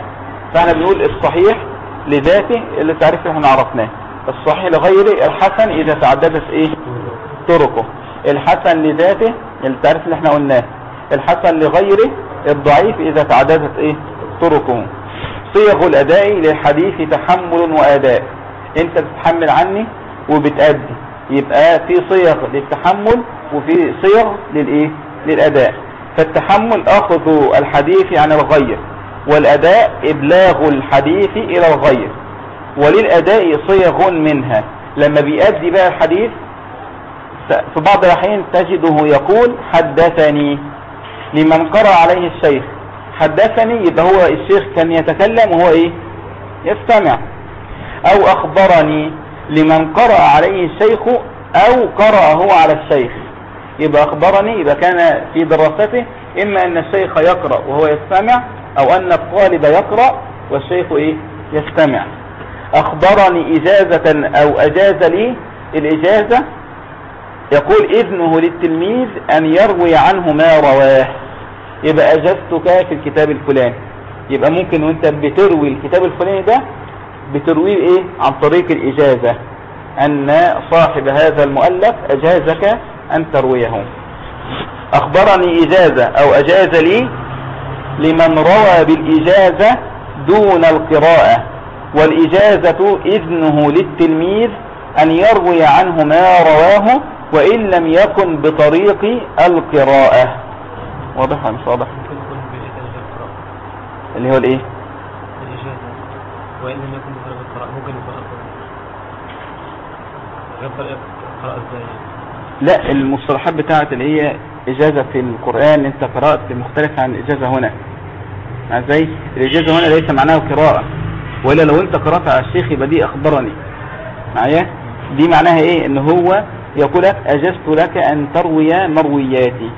S1: فإحنا بنقول الصحيح لذاته اللي اللي إحنا عرفناه. الصحيح لغيره الحسن إذا تعددت إيه؟ طرقه. الحسن لذاته التعريف اللي إحنا قلناه. الحسن لغيره الضعيف إذا تعددت إيه؟ طرقه. صيغ الأداء للحديث تحمل وأداء. أنت بتتحمل عني وبتأدي. يبقى في صيغ للتحمل وفي صيغ للإيه؟ للأداء. فالتحمل أخذ الحديث عن الغير والأداء إبلاغ الحديث إلى الغير. وللأداء صيغ منها. لما بيأدي بقى الحديث في بعض الأحيان تجده يقول حدثني لمن قرأ عليه الشيخ. حدثني يبقى هو الشيخ كان يتكلم وهو إيه؟ يستمع. أو أخبرني لمن قرأ عليه الشيخ أو قرأ هو على الشيخ. يبقى أخبرني يبقى كان في دراسته إما أن الشيخ يقرأ وهو يستمع أو أن الطالب يقرأ والشيخ إيه؟ يستمع. أخبرني إجازة أو أجاز لي الإجازة يقول إذنه للتلميذ أن يروي عنه ما رواه. يبقى أجزتك في الكتاب الفلاني. يبقى ممكن وأنت بتروي الكتاب الفلاني ده بترويه إيه؟ عن طريق الإجازة. أن صاحب هذا المؤلف أجازك أن ترويه. أخبرني إجازة أو أجاز لي لمن روى بالإجازة دون القراءة. والإجازة إذنه للتلميذ أن يروي عنه ما رواه وإن لم يكن بطريق القراءة. واضح مش واضح؟ اللي هو
S2: الإيه؟ وإن لم يكن بطريقة القراءة ممكن القراءة. إزاي؟
S1: لا المصطلحات بتاعت اللي هي إجازة في القرآن أنت قرأت مختلف عن الإجازة هنا. إزاي؟ الإجازة هنا ليس معناها القراءة ولا لو أنت قرأت على الشيخ يبقى دي أخبرني. معايا؟ دي معناها إيه؟ إن هو يقول لك أجزت لك أن تروي مروياتي.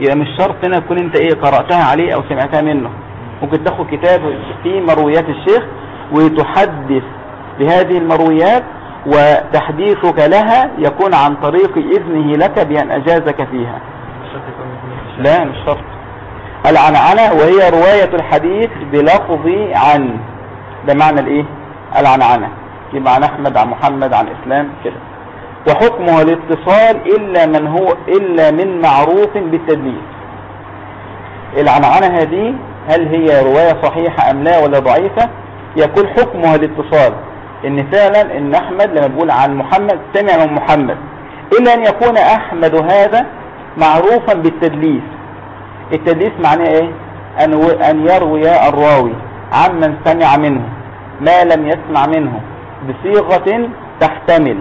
S1: يبقى مش شرط هنا تكون أنت إيه قرأتها عليه أو سمعتها منه. ممكن تاخد كتاب فيه مرويات الشيخ وتحدث بهذه المرويات وتحديثك لها يكون عن طريق إذنه لك بأن أجازك فيها. لا مش شرط. العنعنة وهي رواية الحديث بلفظ عن. ده معنى الإيه؟ العنعنة. يبقى عن أحمد عن محمد عن إسلام كده. وحكمها الاتصال إلا من هو إلا من معروف بالتدليس العنعنة هذه هل هي رواية صحيحة أم لا ولا ضعيفة؟ يكون حكمها الاتصال إن فعلا إن أحمد لما بيقول عن محمد سمع من محمد. إلا أن يكون أحمد هذا معروفا بالتدليس. التدليس معناه أن, و... أن يروي الراوي عمن سمع منه ما لم يسمع منه بصيغة تحتمل.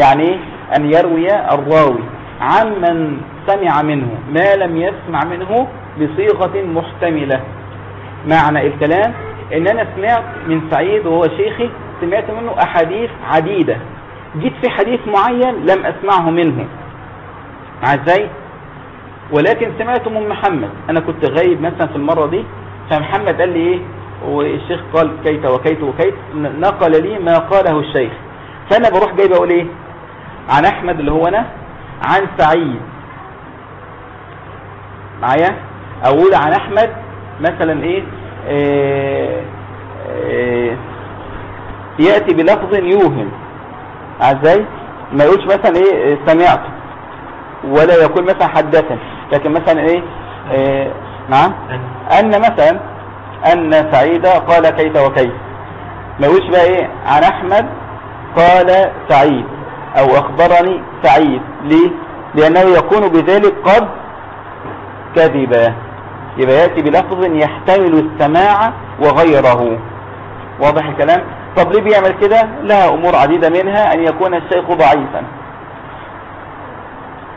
S1: يعني أن يروي الراوي عمن سمع منه ما لم يسمع منه بصيغة محتملة. معنى الكلام ان أنا سمعت من سعيد وهو شيخي سمعت منه أحاديث عديدة. جيت في حديث معين لم أسمعه منه. مع إزاي ولكن سمعته من محمد. أنا كنت غايب مثلا في المرة دي فمحمد قال لي إيه؟ والشيخ قال كيت وكيت وكيت نقل لي ما قاله الشيخ. فأنا بروح جاي بقول إيه؟ عن أحمد اللي هو أنا عن سعيد. معايا؟ أقول عن أحمد مثلا إيه, إيه, إيه يأتي بلفظ يوهم. إزاي؟ ما يقولش مثلا إيه؟ سمعت ولا يقول مثلا حدثني. لكن مثلا إيه, إيه نعم؟ أن مثلا أن سعيد قال كيت وكيت ما يقولش بقى إيه؟ عن أحمد قال سعيد. أو أخبرني سعيد. ليه؟ لأنه يكون بذلك قد كذبا يبقى يأتي بلفظ يحتمل السماع وغيره. واضح الكلام؟ طب ليه بيعمل كده؟ لها أمور عديدة منها أن يكون الشيخ ضعيفا.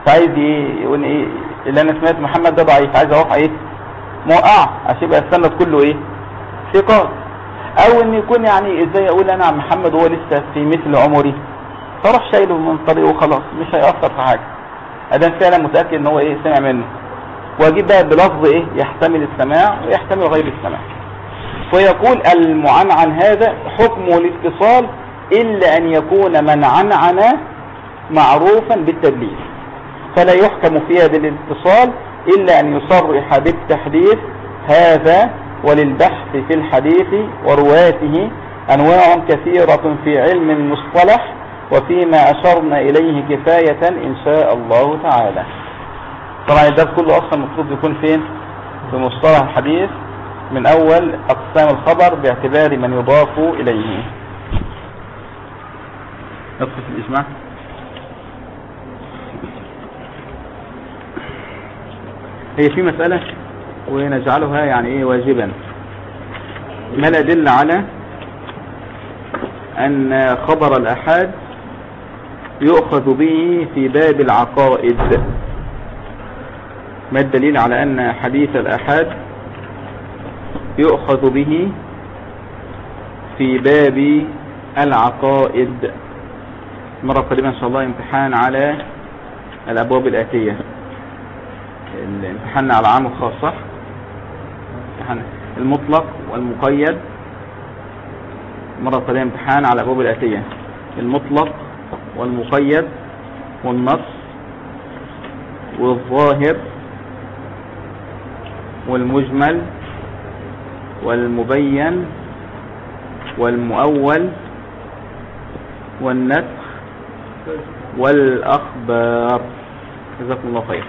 S1: فعايز يقول إيه؟ اللي أنا سمعت محمد ده ضعيف. عايز أروح إيه؟ موقع عشان يبقى السند كله إيه؟ ثقات. أو إن يكون يعني إزاي أقول أنا عن محمد وهو لسه في مثل عمري؟ فاروح شايله من طريقه وخلاص مش هيأثر في حاجة. ادام فعلا متأكد إن هو إيه سمع منه. وأجيب بقى بلفظ إيه يحتمل السماع ويحتمل غير السماع. فيقول المعنعن هذا حكمه الاتصال إلا أن يكون من عنعن معروفا بالتدليس فلا يحكم فيها بالاتصال إلا أن يصرح بالتحديث هذا وللبحث في الحديث ورواته أنواع كثيرة في علم المصطلح وفيما أشرنا إليه كفاية إن شاء الله تعالى. طبعا الدرس كله أصلا المفروض يكون فين؟ في مصطلح الحديث. من أول أقسام الخبر باعتبار من يضاف إليه. نقص الإجماع. هي في مسألة ونجعلها يعني إيه واجبا. ما الأدلة على أن خبر الأحاد يؤخذ به في باب العقائد. ما الدليل على أن حديث الأحاد يؤخذ به في باب العقائد؟ مرة قادمة إن شاء الله امتحان على الأبواب الآتية. الامتحان على عام الخاص صح؟ امتحان المطلق والمقيد. مرة قادمة امتحان على الأبواب الآتية. المطلق والمقيد والنص والظاهر والمجمل والمبين والمؤول والنسخ والأخبار. جزاكم الله خير.